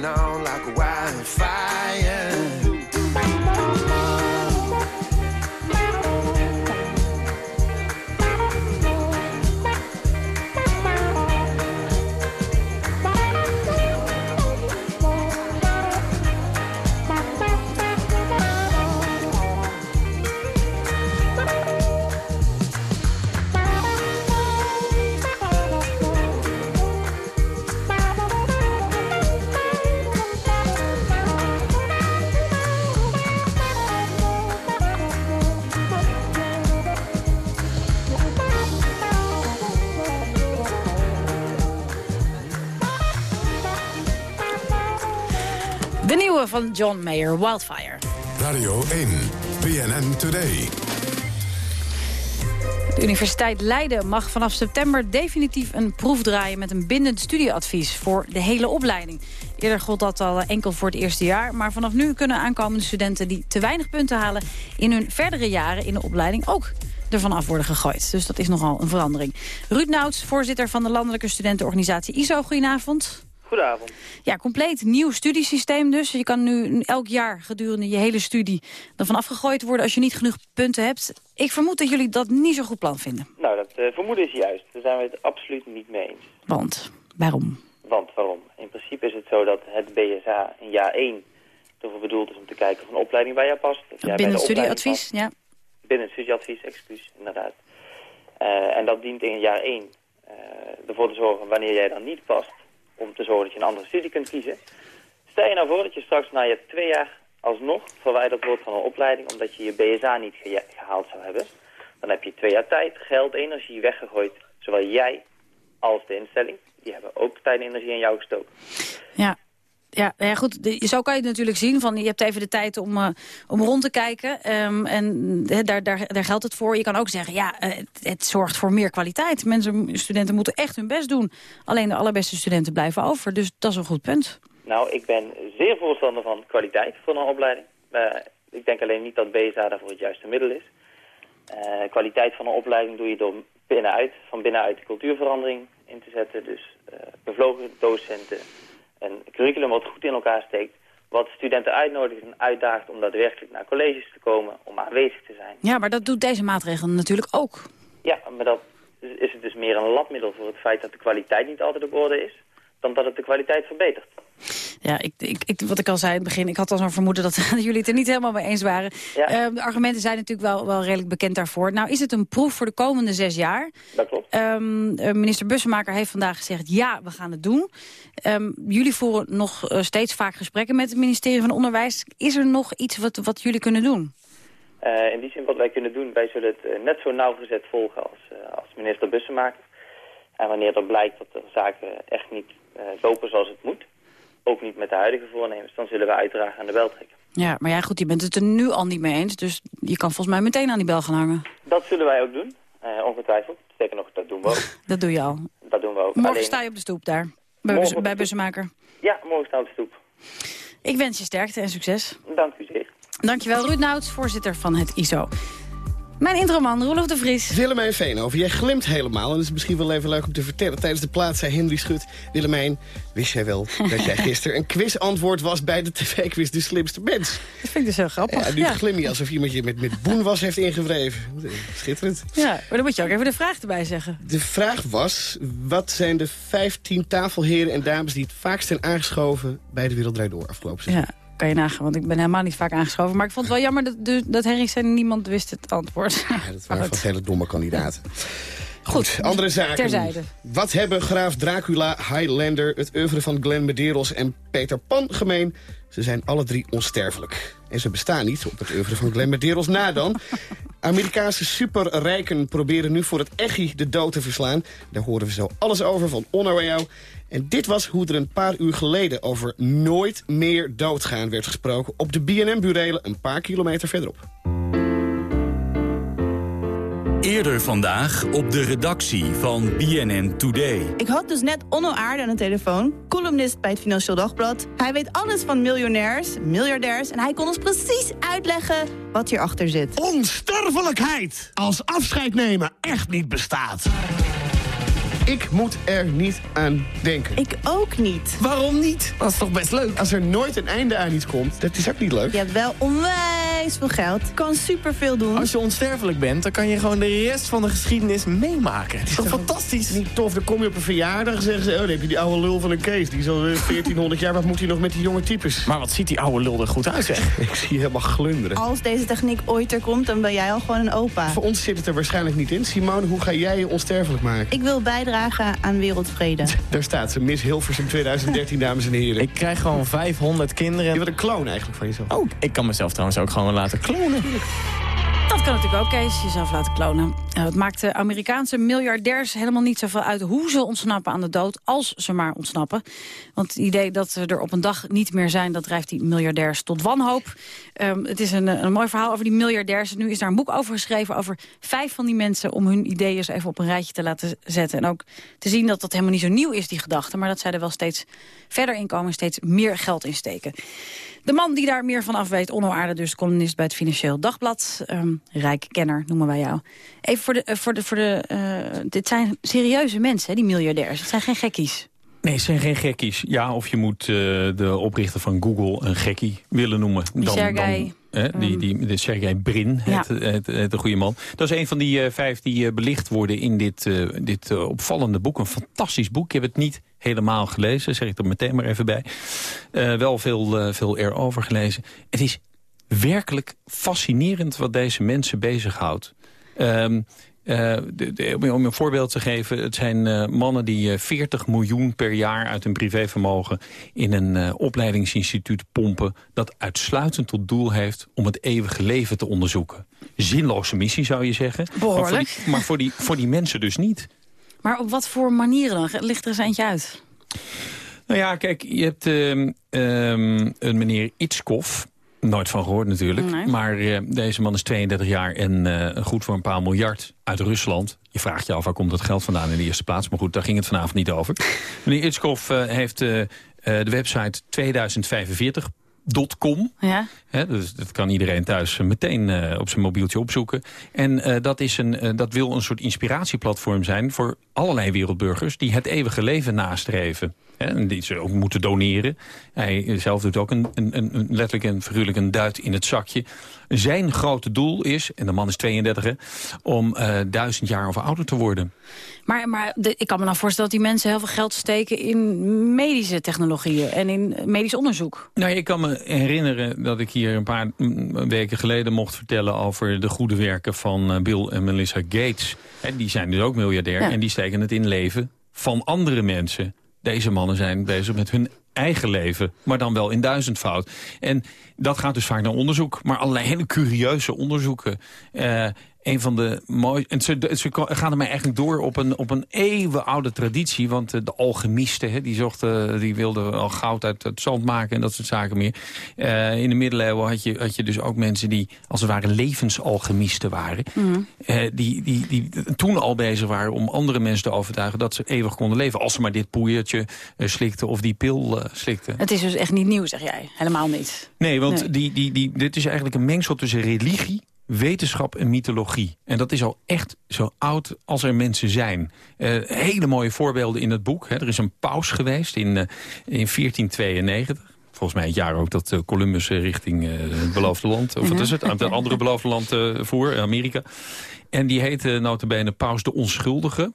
On like a wildfire. Van John Mayer, Wildfire. Radio 1, BNN Today. De Universiteit Leiden mag vanaf september definitief een proef draaien... met een bindend studieadvies voor de hele opleiding. Eerder gold dat al enkel voor het eerste jaar. Maar vanaf nu kunnen aankomende studenten die te weinig punten halen... in hun verdere jaren in de opleiding ook ervan af worden gegooid. Dus dat is nogal een verandering. Ruud Nouts, voorzitter van de landelijke studentenorganisatie ISO. Goedenavond. Goedenavond. Ja, compleet nieuw studiesysteem dus. Je kan nu elk jaar gedurende je hele studie ervan afgegooid worden als je niet genoeg punten hebt. Ik vermoed dat jullie dat niet zo'n goed plan vinden. Nou, dat uh, vermoeden is juist. Daar zijn we het absoluut niet mee eens. Want? Waarom? Want waarom? In principe is het zo dat het BSA in jaar 1 ervoor bedoeld is om te kijken of een opleiding bij jou past. Of Binnen de studieadvies, ja. Binnen het studieadvies, excuus, inderdaad. Uh, en dat dient in jaar 1 uh, ervoor te zorgen wanneer jij dan niet past om te zorgen dat je een andere studie kunt kiezen. Stel je nou voor dat je straks na je twee jaar alsnog verwijderd wordt van een opleiding omdat je je BSA niet ge gehaald zou hebben. Dan heb je twee jaar tijd, geld, energie weggegooid. Zowel jij als de instelling. Die hebben ook tijd en energie in jou gestoken. Ja, ja, ja, goed. Zo kan je het natuurlijk zien. Van, je hebt even de tijd om, uh, om rond te kijken. Um, en daar, daar, daar geldt het voor. Je kan ook zeggen, ja, uh, het, het, zorgt voor meer kwaliteit. Mensen, studenten moeten echt hun best doen. Alleen de allerbeste studenten blijven over. Dus dat is een goed punt. Nou, ik ben zeer voorstander van kwaliteit voor een opleiding. Uh, ik denk alleen niet dat BSA daarvoor het juiste middel is. Kwaliteit van een opleiding doe je door binnenuit, van binnenuit de cultuurverandering in te zetten. Dus bevlogen docenten, een curriculum wat goed in elkaar steekt. Wat studenten uitnodigt en uitdaagt om daadwerkelijk naar colleges te komen, om aanwezig te zijn. Ja, maar dat doet deze maatregel natuurlijk ook. Ja, maar dat is het dus meer een labmiddel voor het feit dat de kwaliteit niet altijd op orde is, dan dat het de kwaliteit verbetert. Ja, ik, ik, ik, wat ik al zei in het begin, ik had al zo'n vermoeden dat jullie het er niet helemaal mee eens waren. Ja. Uh, de argumenten zijn natuurlijk wel, wel redelijk bekend daarvoor. Nou is het een proef voor de komende zes jaar. Dat klopt. Um, uh, minister Bussemaker heeft vandaag gezegd, ja, we gaan het doen. Um, jullie voeren nog uh, steeds vaak gesprekken met het ministerie van Onderwijs. Is er nog iets wat, wat jullie kunnen doen? Uh, in die zin wat wij kunnen doen, wij zullen het uh, net zo nauwgezet volgen als, uh, als minister Bussemaker. En wanneer er blijkt dat de zaken echt niet lopen zoals het moet, ook niet met de huidige voornemens, dan zullen we uiteraard aan de bel trekken. Ja, maar ja, goed, je bent het er nu al niet mee eens, dus je kan volgens mij meteen aan die bel gaan hangen. Dat zullen wij ook doen, ongetwijfeld. Sterker nog, dat doen we ook. dat doe je al. Dat doen we ook. Morgen Alleen... sta je op de stoep daar, bij, Bus bij Bussemaker. Ja, morgen sta op de stoep. Ik wens je sterkte en succes. Dank u zeer. Dankjewel, Ruud Nouts, voorzitter van het ISO. Mijn introman, Roelof de Vries. Willemijn Veenhoven, jij glimt helemaal. En dat is misschien wel even leuk om te vertellen. Tijdens de plaats zei Henry Schut... Willemijn, wist jij wel dat jij gisteren een quizantwoord was... bij de tv-quiz De Slimste Mens? Dat vind ik dus heel grappig. Ja, nu ja. glim je alsof iemand je met, met boenwas heeft ingewreven. Schitterend. Ja, maar dan moet je ook even de vraag erbij zeggen. De vraag was... wat zijn de 15 tafelheren en dames... die het vaakst zijn aangeschoven bij de Wereld Door afgelopen seizoen? Ja kan je nagaan, want ik ben helemaal niet vaak aangeschoven. Maar ik vond het wel jammer dat, dat zei niemand wist het antwoord. Ja, dat waren vast hele domme kandidaten. Goed, Goed, andere zaken. Terzijde. Wat hebben graaf Dracula, Highlander, het oeuvre van Glenn Medeiros en Peter Pan gemeen? Ze zijn alle drie onsterfelijk. En ze bestaan niet op het oeuvre van Glenn Medeiros na dan. Amerikaanse superrijken proberen nu voor het echi de dood te verslaan. Daar horen we zo alles over van Onno en dit was hoe er een paar uur geleden over nooit meer doodgaan werd gesproken... op de BNM-burelen een paar kilometer verderop. Eerder vandaag op de redactie van BNN Today. Ik had dus net Onno Aarde aan de telefoon, columnist bij het Financieel Dagblad. Hij weet alles van miljonairs, miljardairs... en hij kon ons precies uitleggen wat hierachter zit. Onsterfelijkheid als afscheid nemen echt niet bestaat. Ik moet er niet aan denken. Ik ook niet. Waarom niet? Dat is toch best leuk? Als er nooit een einde aan iets komt, dat is ook niet leuk. Je hebt wel onwijs veel geld, kan superveel doen. Als je onsterfelijk bent, dan kan je gewoon de rest van de geschiedenis meemaken. Het is toch fantastisch? Niet tof, dan kom je op een verjaardag en zeggen ze... oh, dan heb je die oude lul van een Kees, die is al 1400 jaar... wat moet hij nog met die jonge types? Maar wat ziet die oude lul er goed uit, zeg. Ik zie helemaal glunderen. Als deze techniek ooit er komt, dan ben jij al gewoon een opa. Voor ons zit het er waarschijnlijk niet in. Simone, hoe ga jij je onsterfelijk maken? Ik wil bijdragen aan wereldvrede. Daar staat ze, Miss Hilversum 2013, dames en heren. Ik krijg gewoon 500 kinderen. Je bent een kloon eigenlijk van jezelf. Oh, ik kan mezelf trouwens ook gewoon laten klonen. Dat kan natuurlijk ook, Kees, jezelf laten klonen. Uh, het maakt de Amerikaanse miljardairs helemaal niet zoveel uit... hoe ze ontsnappen aan de dood, als ze maar ontsnappen. Want het idee dat ze er op een dag niet meer zijn... dat drijft die miljardairs tot wanhoop. Um, het is een, een mooi verhaal over die miljardairs. Nu is daar een boek over geschreven over vijf van die mensen... om hun ideeën eens even op een rijtje te laten zetten. En ook te zien dat dat helemaal niet zo nieuw is, die gedachte... maar dat zij er wel steeds verder in komen... steeds meer geld in steken. De man die daar meer van af weet, Onno Aarde, dus columnist bij het Financieel Dagblad. Um, rijk kenner, noemen wij jou. Even voor de, uh, voor de, voor de uh, dit zijn serieuze mensen, hè, die miljardairs. Het zijn geen gekkies. Nee, het zijn geen gekkies. Ja, of je moet uh, de oprichter van Google een gekkie willen noemen. Die dan, dan, die, die, de Sergey Brin, Ja. het, het, de goede man. Dat is een van die uh, vijf die uh, belicht worden in dit, uh, dit opvallende boek. Een fantastisch boek. Ik heb het niet helemaal gelezen, zeg ik er meteen maar even bij. Wel veel, veel erover gelezen. Het is werkelijk fascinerend wat deze mensen bezighoudt. Um, uh, de, de, om een voorbeeld te geven, het zijn uh, mannen die uh, 40 miljoen per jaar uit hun privévermogen in een opleidingsinstituut pompen dat uitsluitend tot doel heeft om het eeuwige leven te onderzoeken. Zinloze missie zou je zeggen. Behoorlijk. Maar voor die, maar voor die, voor die mensen dus niet. Maar op wat voor manieren dan? Ligt er eens eentje uit? Nou ja, kijk, je hebt um, um, een meneer Itskov. Nooit van gehoord natuurlijk. Nee. Maar uh, deze man is 32 jaar en uh, goed voor een paar miljard uit Rusland. Je vraagt je af waar komt dat geld vandaan in de eerste plaats. Maar goed, daar ging het vanavond niet over. meneer Itskov uh, heeft de website 2045 .com. Ja. He, dus dat kan iedereen thuis meteen uh, op zijn mobieltje opzoeken. En uh, dat, is een, uh, dat wil een soort inspiratieplatform zijn... voor allerlei wereldburgers die het eeuwige leven nastreven. He, en die ze ook moeten doneren. Hij zelf doet ook een, een, een, letterlijk en figuurlijk een duit in het zakje. Zijn grote doel is, en de man is 32, hè, om duizend jaar of ouder te worden. Maar, maar de, ik kan me nou voorstellen dat die mensen heel veel geld steken in medische technologieën en in medisch onderzoek. Nou, ik kan me herinneren dat ik hier een paar weken geleden mocht vertellen over de goede werken van Bill en Melissa Gates. En die zijn dus ook miljardair ja. en die steken het in leven van andere mensen. Deze mannen zijn bezig met hun eigen leven, maar dan wel in duizendvoud. En dat gaat dus vaak naar onderzoek, maar hele curieuze onderzoeken. Uh, een van de mooie. En ze, ze gaan er mij eigenlijk door op een, op een eeuwenoude traditie. Want de alchemisten, hè, die, zochten, die wilden al goud uit het zand maken en dat soort zaken meer. Uh, in de middeleeuwen had je, had je dus ook mensen die als het ware levensalchemisten waren. Mm. Uh, die, die, die toen al bezig waren om andere mensen te overtuigen dat ze eeuwig konden leven. Als ze maar dit poeiertje uh, slikten of die pil slikten. Het is dus echt niet nieuw, zeg jij. Helemaal niet. Nee, want nee. Die, die, die, dit is eigenlijk een mengsel tussen religie wetenschap en mythologie. En dat is al echt zo oud als er mensen zijn. Uh, hele mooie voorbeelden in het boek. Hè. Er is een paus geweest in, uh, in 1492. Volgens mij het jaar ook dat uh, Columbus richting het beloofde land... of wat is het, het andere beloofde land voer, Amerika. En die heette notabene paus de Onschuldige.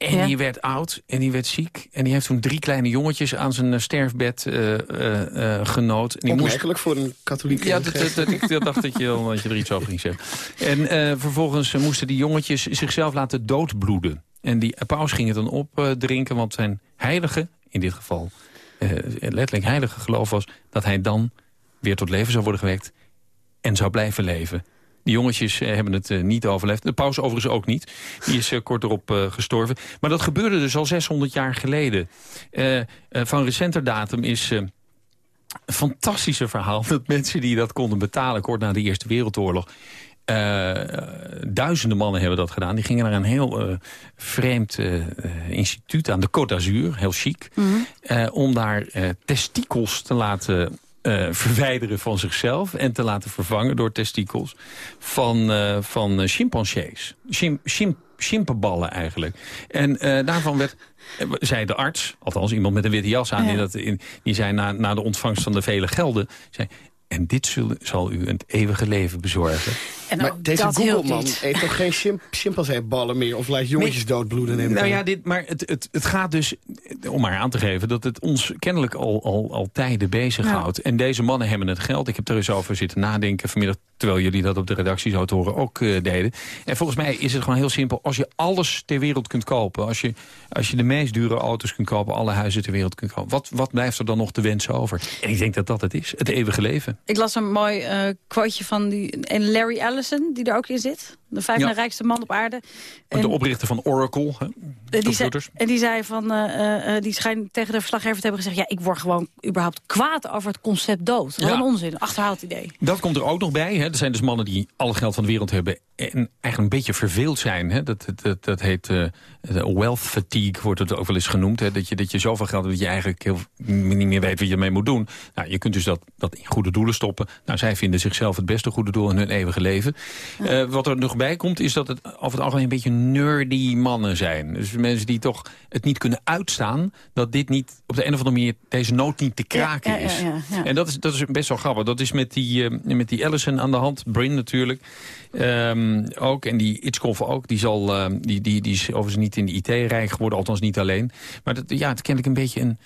En ja. die werd oud en die werd ziek. En die heeft toen drie kleine jongetjes aan zijn sterfbed uh, uh, uh, genood. En die Opmerkelijk moest... voor een katholieke Ja, dat, dat, dat, ik dacht dat je, dat je er iets over ging zeggen. En vervolgens moesten die jongetjes zichzelf laten doodbloeden. En die paus ging het dan opdrinken, want zijn heilige, in dit geval letterlijk heilige geloof was... dat hij dan weer tot leven zou worden gewekt en zou blijven leven. Die jongetjes eh, hebben het uh, niet overleefd. De paus overigens ook niet. Die is uh, kort erop gestorven. Maar dat gebeurde dus al 600 jaar geleden. van recenter datum is een fantastische verhaal... dat mensen die dat konden betalen kort na de Eerste Wereldoorlog... duizenden mannen hebben dat gedaan. Die gingen naar een heel vreemd instituut aan de Côte d'Azur. Heel chic. Mm -hmm. om daar testikels te laten uh, verwijderen van zichzelf... en te laten vervangen door testikels van, uh, van chimpansees. Chim, chim, chimpenballen eigenlijk. En uh, daarvan werd, zei de arts, althans iemand met een witte jas aan... Ja. Die, dat in, die zei na, na de ontvangst van de vele gelden... Zei, en dit zal u het eeuwige leven bezorgen. En maar deze Google-man heeft toch geen chimp chimpanseeballen meer? Of laat jongetjes nee. doodbloeden? Neem nou ja, dit, maar het, het, het gaat dus, om maar aan te geven... dat het ons kennelijk al, al, al tijden bezighoudt. Ja. En deze mannen hebben het geld. Ik heb er eens over zitten nadenken vanmiddag. Terwijl jullie dat op de redactie, ook eh, deden. En volgens mij is het gewoon heel simpel. Als je alles ter wereld kunt kopen... als je, als je de meest dure auto's kunt kopen... alle huizen ter wereld kunt kopen... wat, wat blijft er dan nog te wensen over? En ik denk dat dat het is. Het eeuwige leven. Ik las een mooi uh, quoteje van die, en Larry Ellison, die er ook in zit. De vijfde Ja. rijkste man op aarde. de oprichter van Oracle, hè, En die, zei, en die zei van, eh, eh, eh, die schijnt tegen de verslaggever te hebben gezegd... ja, ik word gewoon überhaupt kwaad over het concept dood. Wat Ja. een onzin, achterhaald idee. Dat komt er ook nog bij. Hè. Er zijn dus mannen die alle geld van de wereld hebben... en eigenlijk een beetje verveeld zijn. Hè. Dat, dat, dat, heet wealth fatigue, wordt het ook wel eens genoemd. Hè. Dat, je, dat je zoveel geld hebt dat je eigenlijk heel, niet meer weet wat je ermee moet doen. Nou, je kunt dus dat, dat in goede doelen stoppen. Nou, zij vinden zichzelf het beste goede doel in hun eeuwige leven. Wat er nog bij komt, is dat het over het algemeen een beetje nerdy mannen zijn. Dus mensen die toch het niet kunnen uitstaan... dat dit niet op de een of andere manier, deze nood niet te kraken Ja, ja, ja, is. ja. En dat is, dat is best wel grappig. Dat is met die, eh, met die Ellison aan de hand. Brin natuurlijk. Ehm, ook. En die Itchkoff ook. Die, zal, eh, die, die, die is overigens niet in de IT rijk geworden. Althans niet alleen. Maar dat, ja, het kennelijk een beetje een...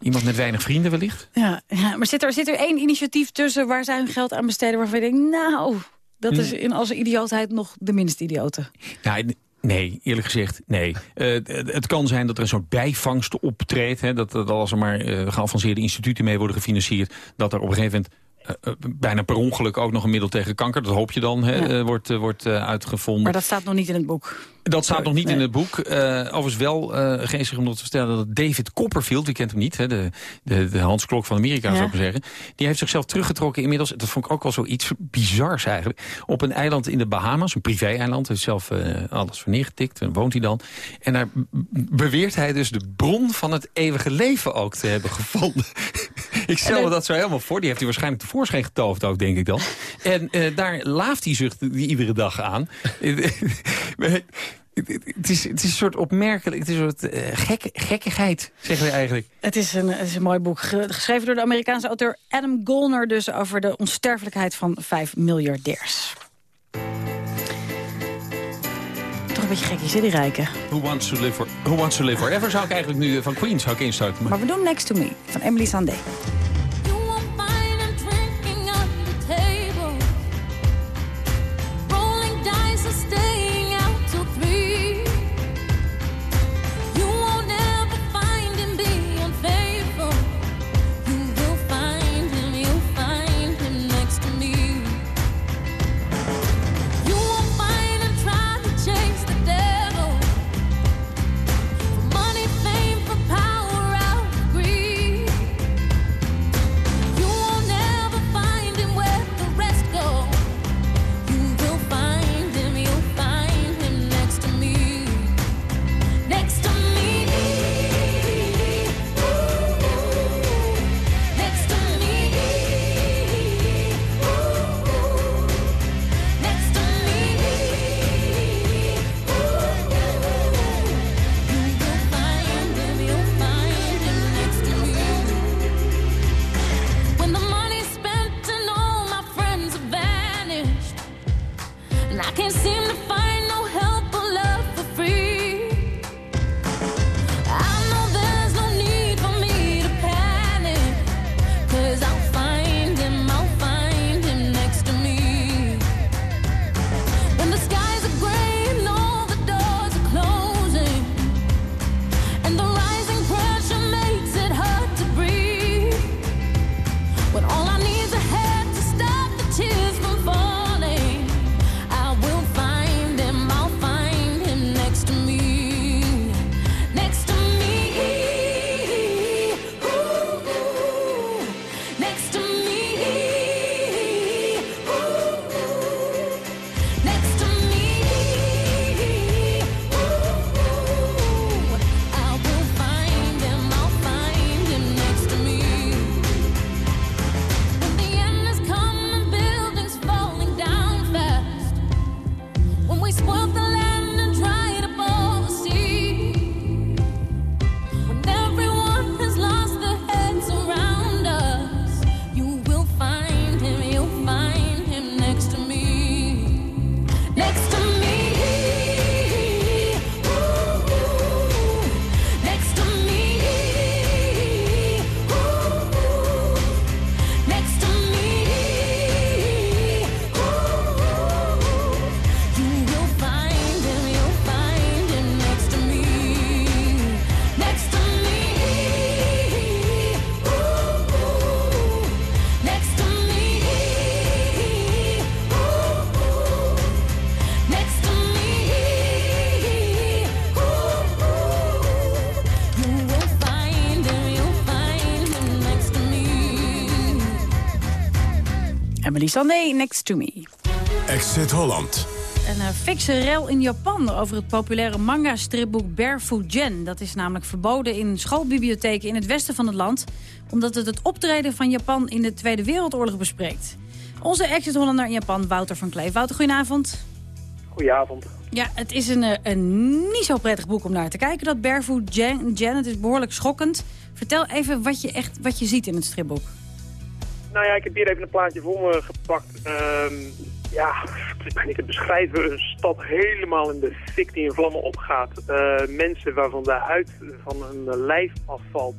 Iemand met weinig vrienden wellicht. Ja, ja maar zit er, zit er één initiatief tussen waar zij hun geld aan besteden... waarvan je denkt, nou, dat is Hmm. in alle idiootheid nog de minste idiote. Nee, eerlijk gezegd, nee. Eh, het- kan zijn dat er een soort bijvangst optreedt. Hè, dat, dat als er maar eh, geavanceerde instituten mee worden gefinancierd... dat er op een gegeven moment eh, bijna per ongeluk ook nog een middel tegen kanker... dat hoop je dan, hè, Ja. wordt, wordt uitgevonden. Maar dat staat nog niet in het boek. Dat staat nog niet Nee. in het boek. Eh overigens wel eh geestig om dat te vertellen dat David Copperfield, wie kent hem niet, hè, de, de, de Hans Klok van Amerika Ja. zou ik maar zeggen. Die heeft zichzelf teruggetrokken inmiddels, dat vond ik ook wel zoiets bizars eigenlijk, op een eiland in de Bahama's, een privé-eiland. Heeft zelf eh, alles voor neergetikt en woont hij dan. En daar beweert hij dus de bron van het eeuwige leven ook te hebben gevonden. ik stel me dat zo helemaal voor. Die heeft hij waarschijnlijk tevoorschijn getoverd ook, denk ik dan. En daar laaft hij zich die iedere dag aan. Het is, het is een soort opmerkelijk, het is een soort eh, gek, gekkigheid, zeggen we eigenlijk. Het is, een, het is een mooi boek. Ge- Geschreven door de Amerikaanse auteur Adam Golner... dus over de onsterfelijkheid van vijf miljardairs. Toch een beetje gekjes, hè, die rijken. Who wants to live, for, who wants to live forever zou ik eigenlijk nu eh, van Queen zou ik instarten. Maar Maar we doen Next to Me van Emily Sandé. Emily Sandé, Next to Me. Exit Holland. Een uh, fikse rel in Japan over het populaire manga-stripboek Barefoot Gen. Dat is namelijk verboden in schoolbibliotheken in het westen van het land... omdat het het optreden van Japan in de Tweede Wereldoorlog bespreekt. Onze exit-Hollander in Japan, Wouter van Kleef. Wouter, goedenavond. Goedenavond. Ja, het is een, eh, een niet zo prettig boek om naar te kijken, dat Barefoot Gen. Gen. Het is behoorlijk schokkend. Vertel even wat je, echt, wat je ziet in het stripboek. Nou ja, ik heb hier even een plaatje voor me gepakt. Ehm, ja, ik ben niet te beschrijven. Een stad helemaal in de fik die in vlammen opgaat. Uh, mensen waarvan de huid van hun lijf afvalt.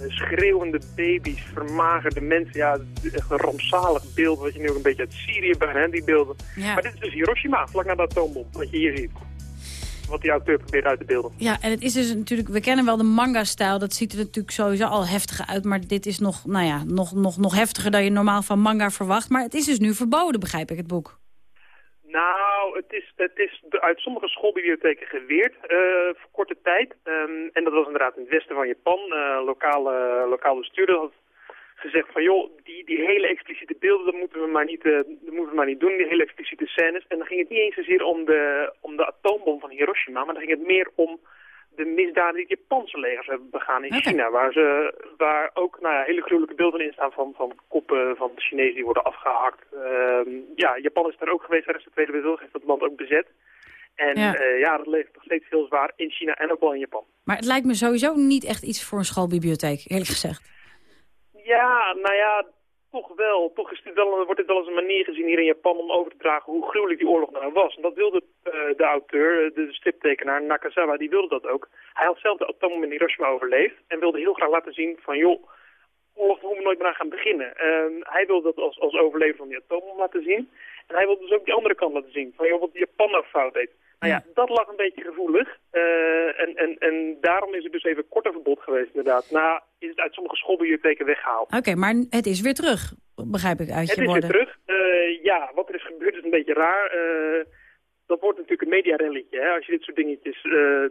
Uh, schreeuwende baby's, vermagerde mensen. Ja, echt een rampzalig beeld wat je nu ook een beetje uit Syrië bent, hè, die beelden. Ja. Maar dit is dus Hiroshima, vlak na de atoombom, wat je hier ziet. Wat die auteur probeert uit te beelden. Ja, en het is dus natuurlijk, we kennen wel de manga-stijl. Dat ziet er natuurlijk sowieso al heftiger uit. Maar dit is nog, nou ja, nog, nog, nog heftiger dan je normaal van manga verwacht. Maar het is dus nu verboden, begrijp ik, het boek. Nou, het is, het is uit sommige schoolbibliotheken geweerd uh, voor korte tijd. Um, en dat was inderdaad in het westen van Japan. Uh, lokale, lokale bestuurder had gezegd van joh, die, die hele expliciete beelden, dat moeten we maar niet, uh, dat moeten we maar niet doen, die hele expliciete scènes. En dan ging het niet eens zozeer om de, om de atoombom van Hiroshima, maar dan ging het meer om de misdaden die het Japanse legers hebben begaan in. China. Waar, ze, waar ook nou ja, hele gruwelijke beelden in staan van, van koppen van Chinezen die worden afgehakt. Ehm, ja, Japan is daar ook geweest tijdens de Tweede Wereldoorlog, heeft dat land ook bezet. En Ja. ja, ja dat leeft nog steeds heel zwaar in China en ook wel in Japan. Maar het lijkt me sowieso niet echt iets voor een schoolbibliotheek, eerlijk gezegd. Ja, nou ja, toch wel. Toch is dit wel, wordt dit wel als een manier gezien hier in Japan om over te dragen hoe gruwelijk die oorlog nou was. En dat wilde eh, de auteur, de striptekenaar Nakazawa, die wilde dat ook. Hij had zelf de atoombom in Hiroshima overleefd en wilde heel graag laten zien van joh, oorlog we nooit meer aan gaan beginnen. Ehm, hij wilde dat als, als overlever van die atoombom laten zien. En hij wilde dus ook die andere kant laten zien, van joh, wat Japan nou fout deed. Nou ja, dat lag een beetje gevoelig. Eh, en, en, en daarom is er dus even korter verbod geweest inderdaad. Nou is het uit sommige schoolbibliotheken weggehaald. Oké, maar het is weer terug, begrijp ik uit Het je is weer woorden. terug. Eh, ja, wat er is gebeurd is een beetje raar. Eh, dat wordt natuurlijk een mediarelletje, hè, als je dit soort dingetjes,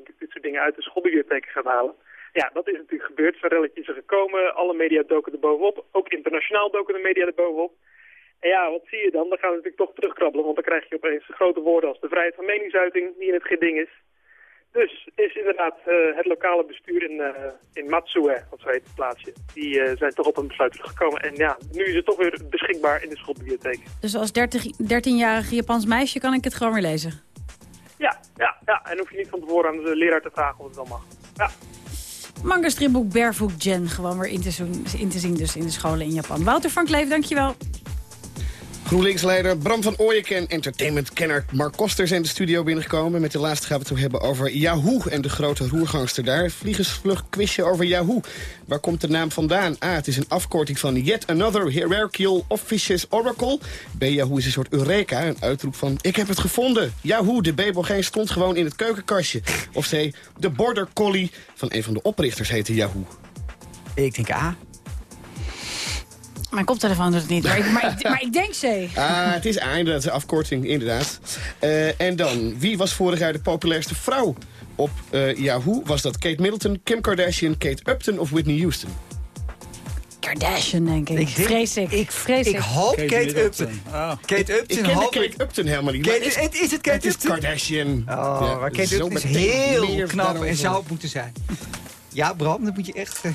dit, dit soort dingen uit de schoolbibliotheken gaat halen. Ja, dat is natuurlijk gebeurd. Zo'n relletje is er gekomen. Alle media doken er bovenop. Ook internationaal doken de media er bovenop. En ja, wat zie je dan? Dan gaan we natuurlijk toch terugkrabbelen. Want dan krijg je opeens grote woorden als de vrijheid van meningsuiting die in het geding is. Dus is inderdaad eh, het lokale bestuur in, eh, in Matsue, wat zo heet het plaatsje, die eh, zijn toch op een besluit gekomen. En ja, nu is het toch weer beschikbaar in de schoolbibliotheek. Dus als 30 13-jarig Japans meisje kan ik het gewoon weer lezen. Ja, ja, ja. En hoef je niet van tevoren aan de leraar te vragen of het wel mag. Ja. Manga stripboek Barefoot Gen gewoon weer in te, zien, in te zien dus in de scholen in Japan. Wouter van Kleef, dankjewel. GroenLinks-leider Bram van Ooyek en entertainmentkenner Mark Koster zijn de studio binnengekomen. Met de laatste gaan we het hebben over Yahoo en de grote roergangster daar. Vliegensvlug quizje over Yahoo. Waar komt de naam vandaan? A, het is een afkorting van Yet Another Hierarchical Officious Oracle. B, Yahoo is een soort Eureka, een uitroep van ik heb het gevonden. Yahoo, de Babelgeen stond gewoon in het keukenkastje. Of C, de Border Collie van een van de oprichters heette Yahoo. Ik denk A. Mijn koptelefoon doet het niet, maar ik, maar ik, maar ik denk C. Ah, het is A, inderdaad, een afkorting, inderdaad. Eh, en dan, wie was vorig jaar de populairste vrouw op eh, Yahoo? Was dat Kate Middleton, Kim Kardashian, Kate Upton of Whitney Houston? Kardashian, denk ik. Ik denk- vrees ik. ik- vrees ik hoop Kate Upton. Kate Upton Ik ken Kate ik. Upton helemaal niet. Kate- is, het- is het Kate het is Upton? Kardashian. Oh, Ja, maar Kate Upton is heel knap daarover. en zou het moeten zijn. Ja, Bram, dat moet je echt... eh,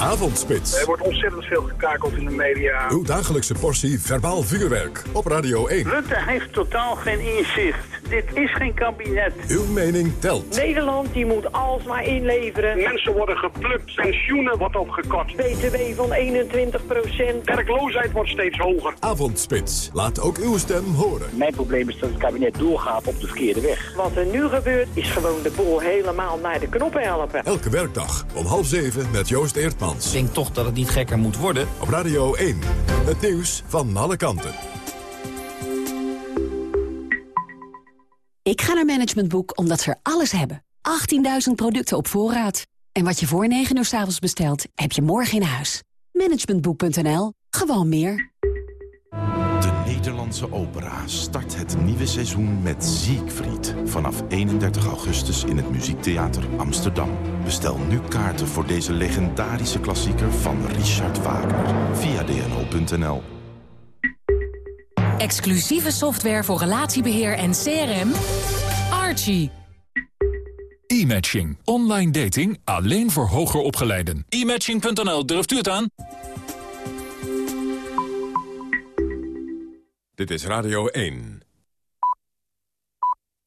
Avondspits. Er wordt ontzettend veel gekakeld in de media. Uw dagelijkse portie verbaal vuurwerk op Radio 1. Rutte heeft totaal geen inzicht. Dit is geen kabinet. Uw mening telt. Nederland die moet alsmaar inleveren. Mensen worden geplukt, pensioenen wordt opgekort. BTW van 21 procent. Werkloosheid wordt steeds hoger. Avondspits. Laat ook uw stem horen. Mijn probleem is dat het kabinet doorgaat op de verkeerde weg. Wat er nu gebeurt is gewoon de boel helemaal naar de knoppen helpen. Elke werkdag om half zeven met Joost Ik denk toch dat het niet gekker moet worden. Op Radio 1. Het nieuws van alle kanten. Ik ga naar Management Boek omdat ze er alles hebben. 18.000 producten op voorraad. En wat je voor 9 uur s avonds bestelt, heb je morgen in huis. Managementboek.nl. Gewoon meer. De Nederlandse opera start het nieuwe seizoen met Siegfried. Vanaf 31 augustus in het Muziektheater Amsterdam. Bestel nu kaarten voor deze legendarische klassieker van Richard Wagner. Via dno.nl. Exclusieve software voor relatiebeheer en CRM. Archie. E-matching. Online dating alleen voor hoger opgeleiden. E-matching.nl, durft u het aan? Dit is Radio 1.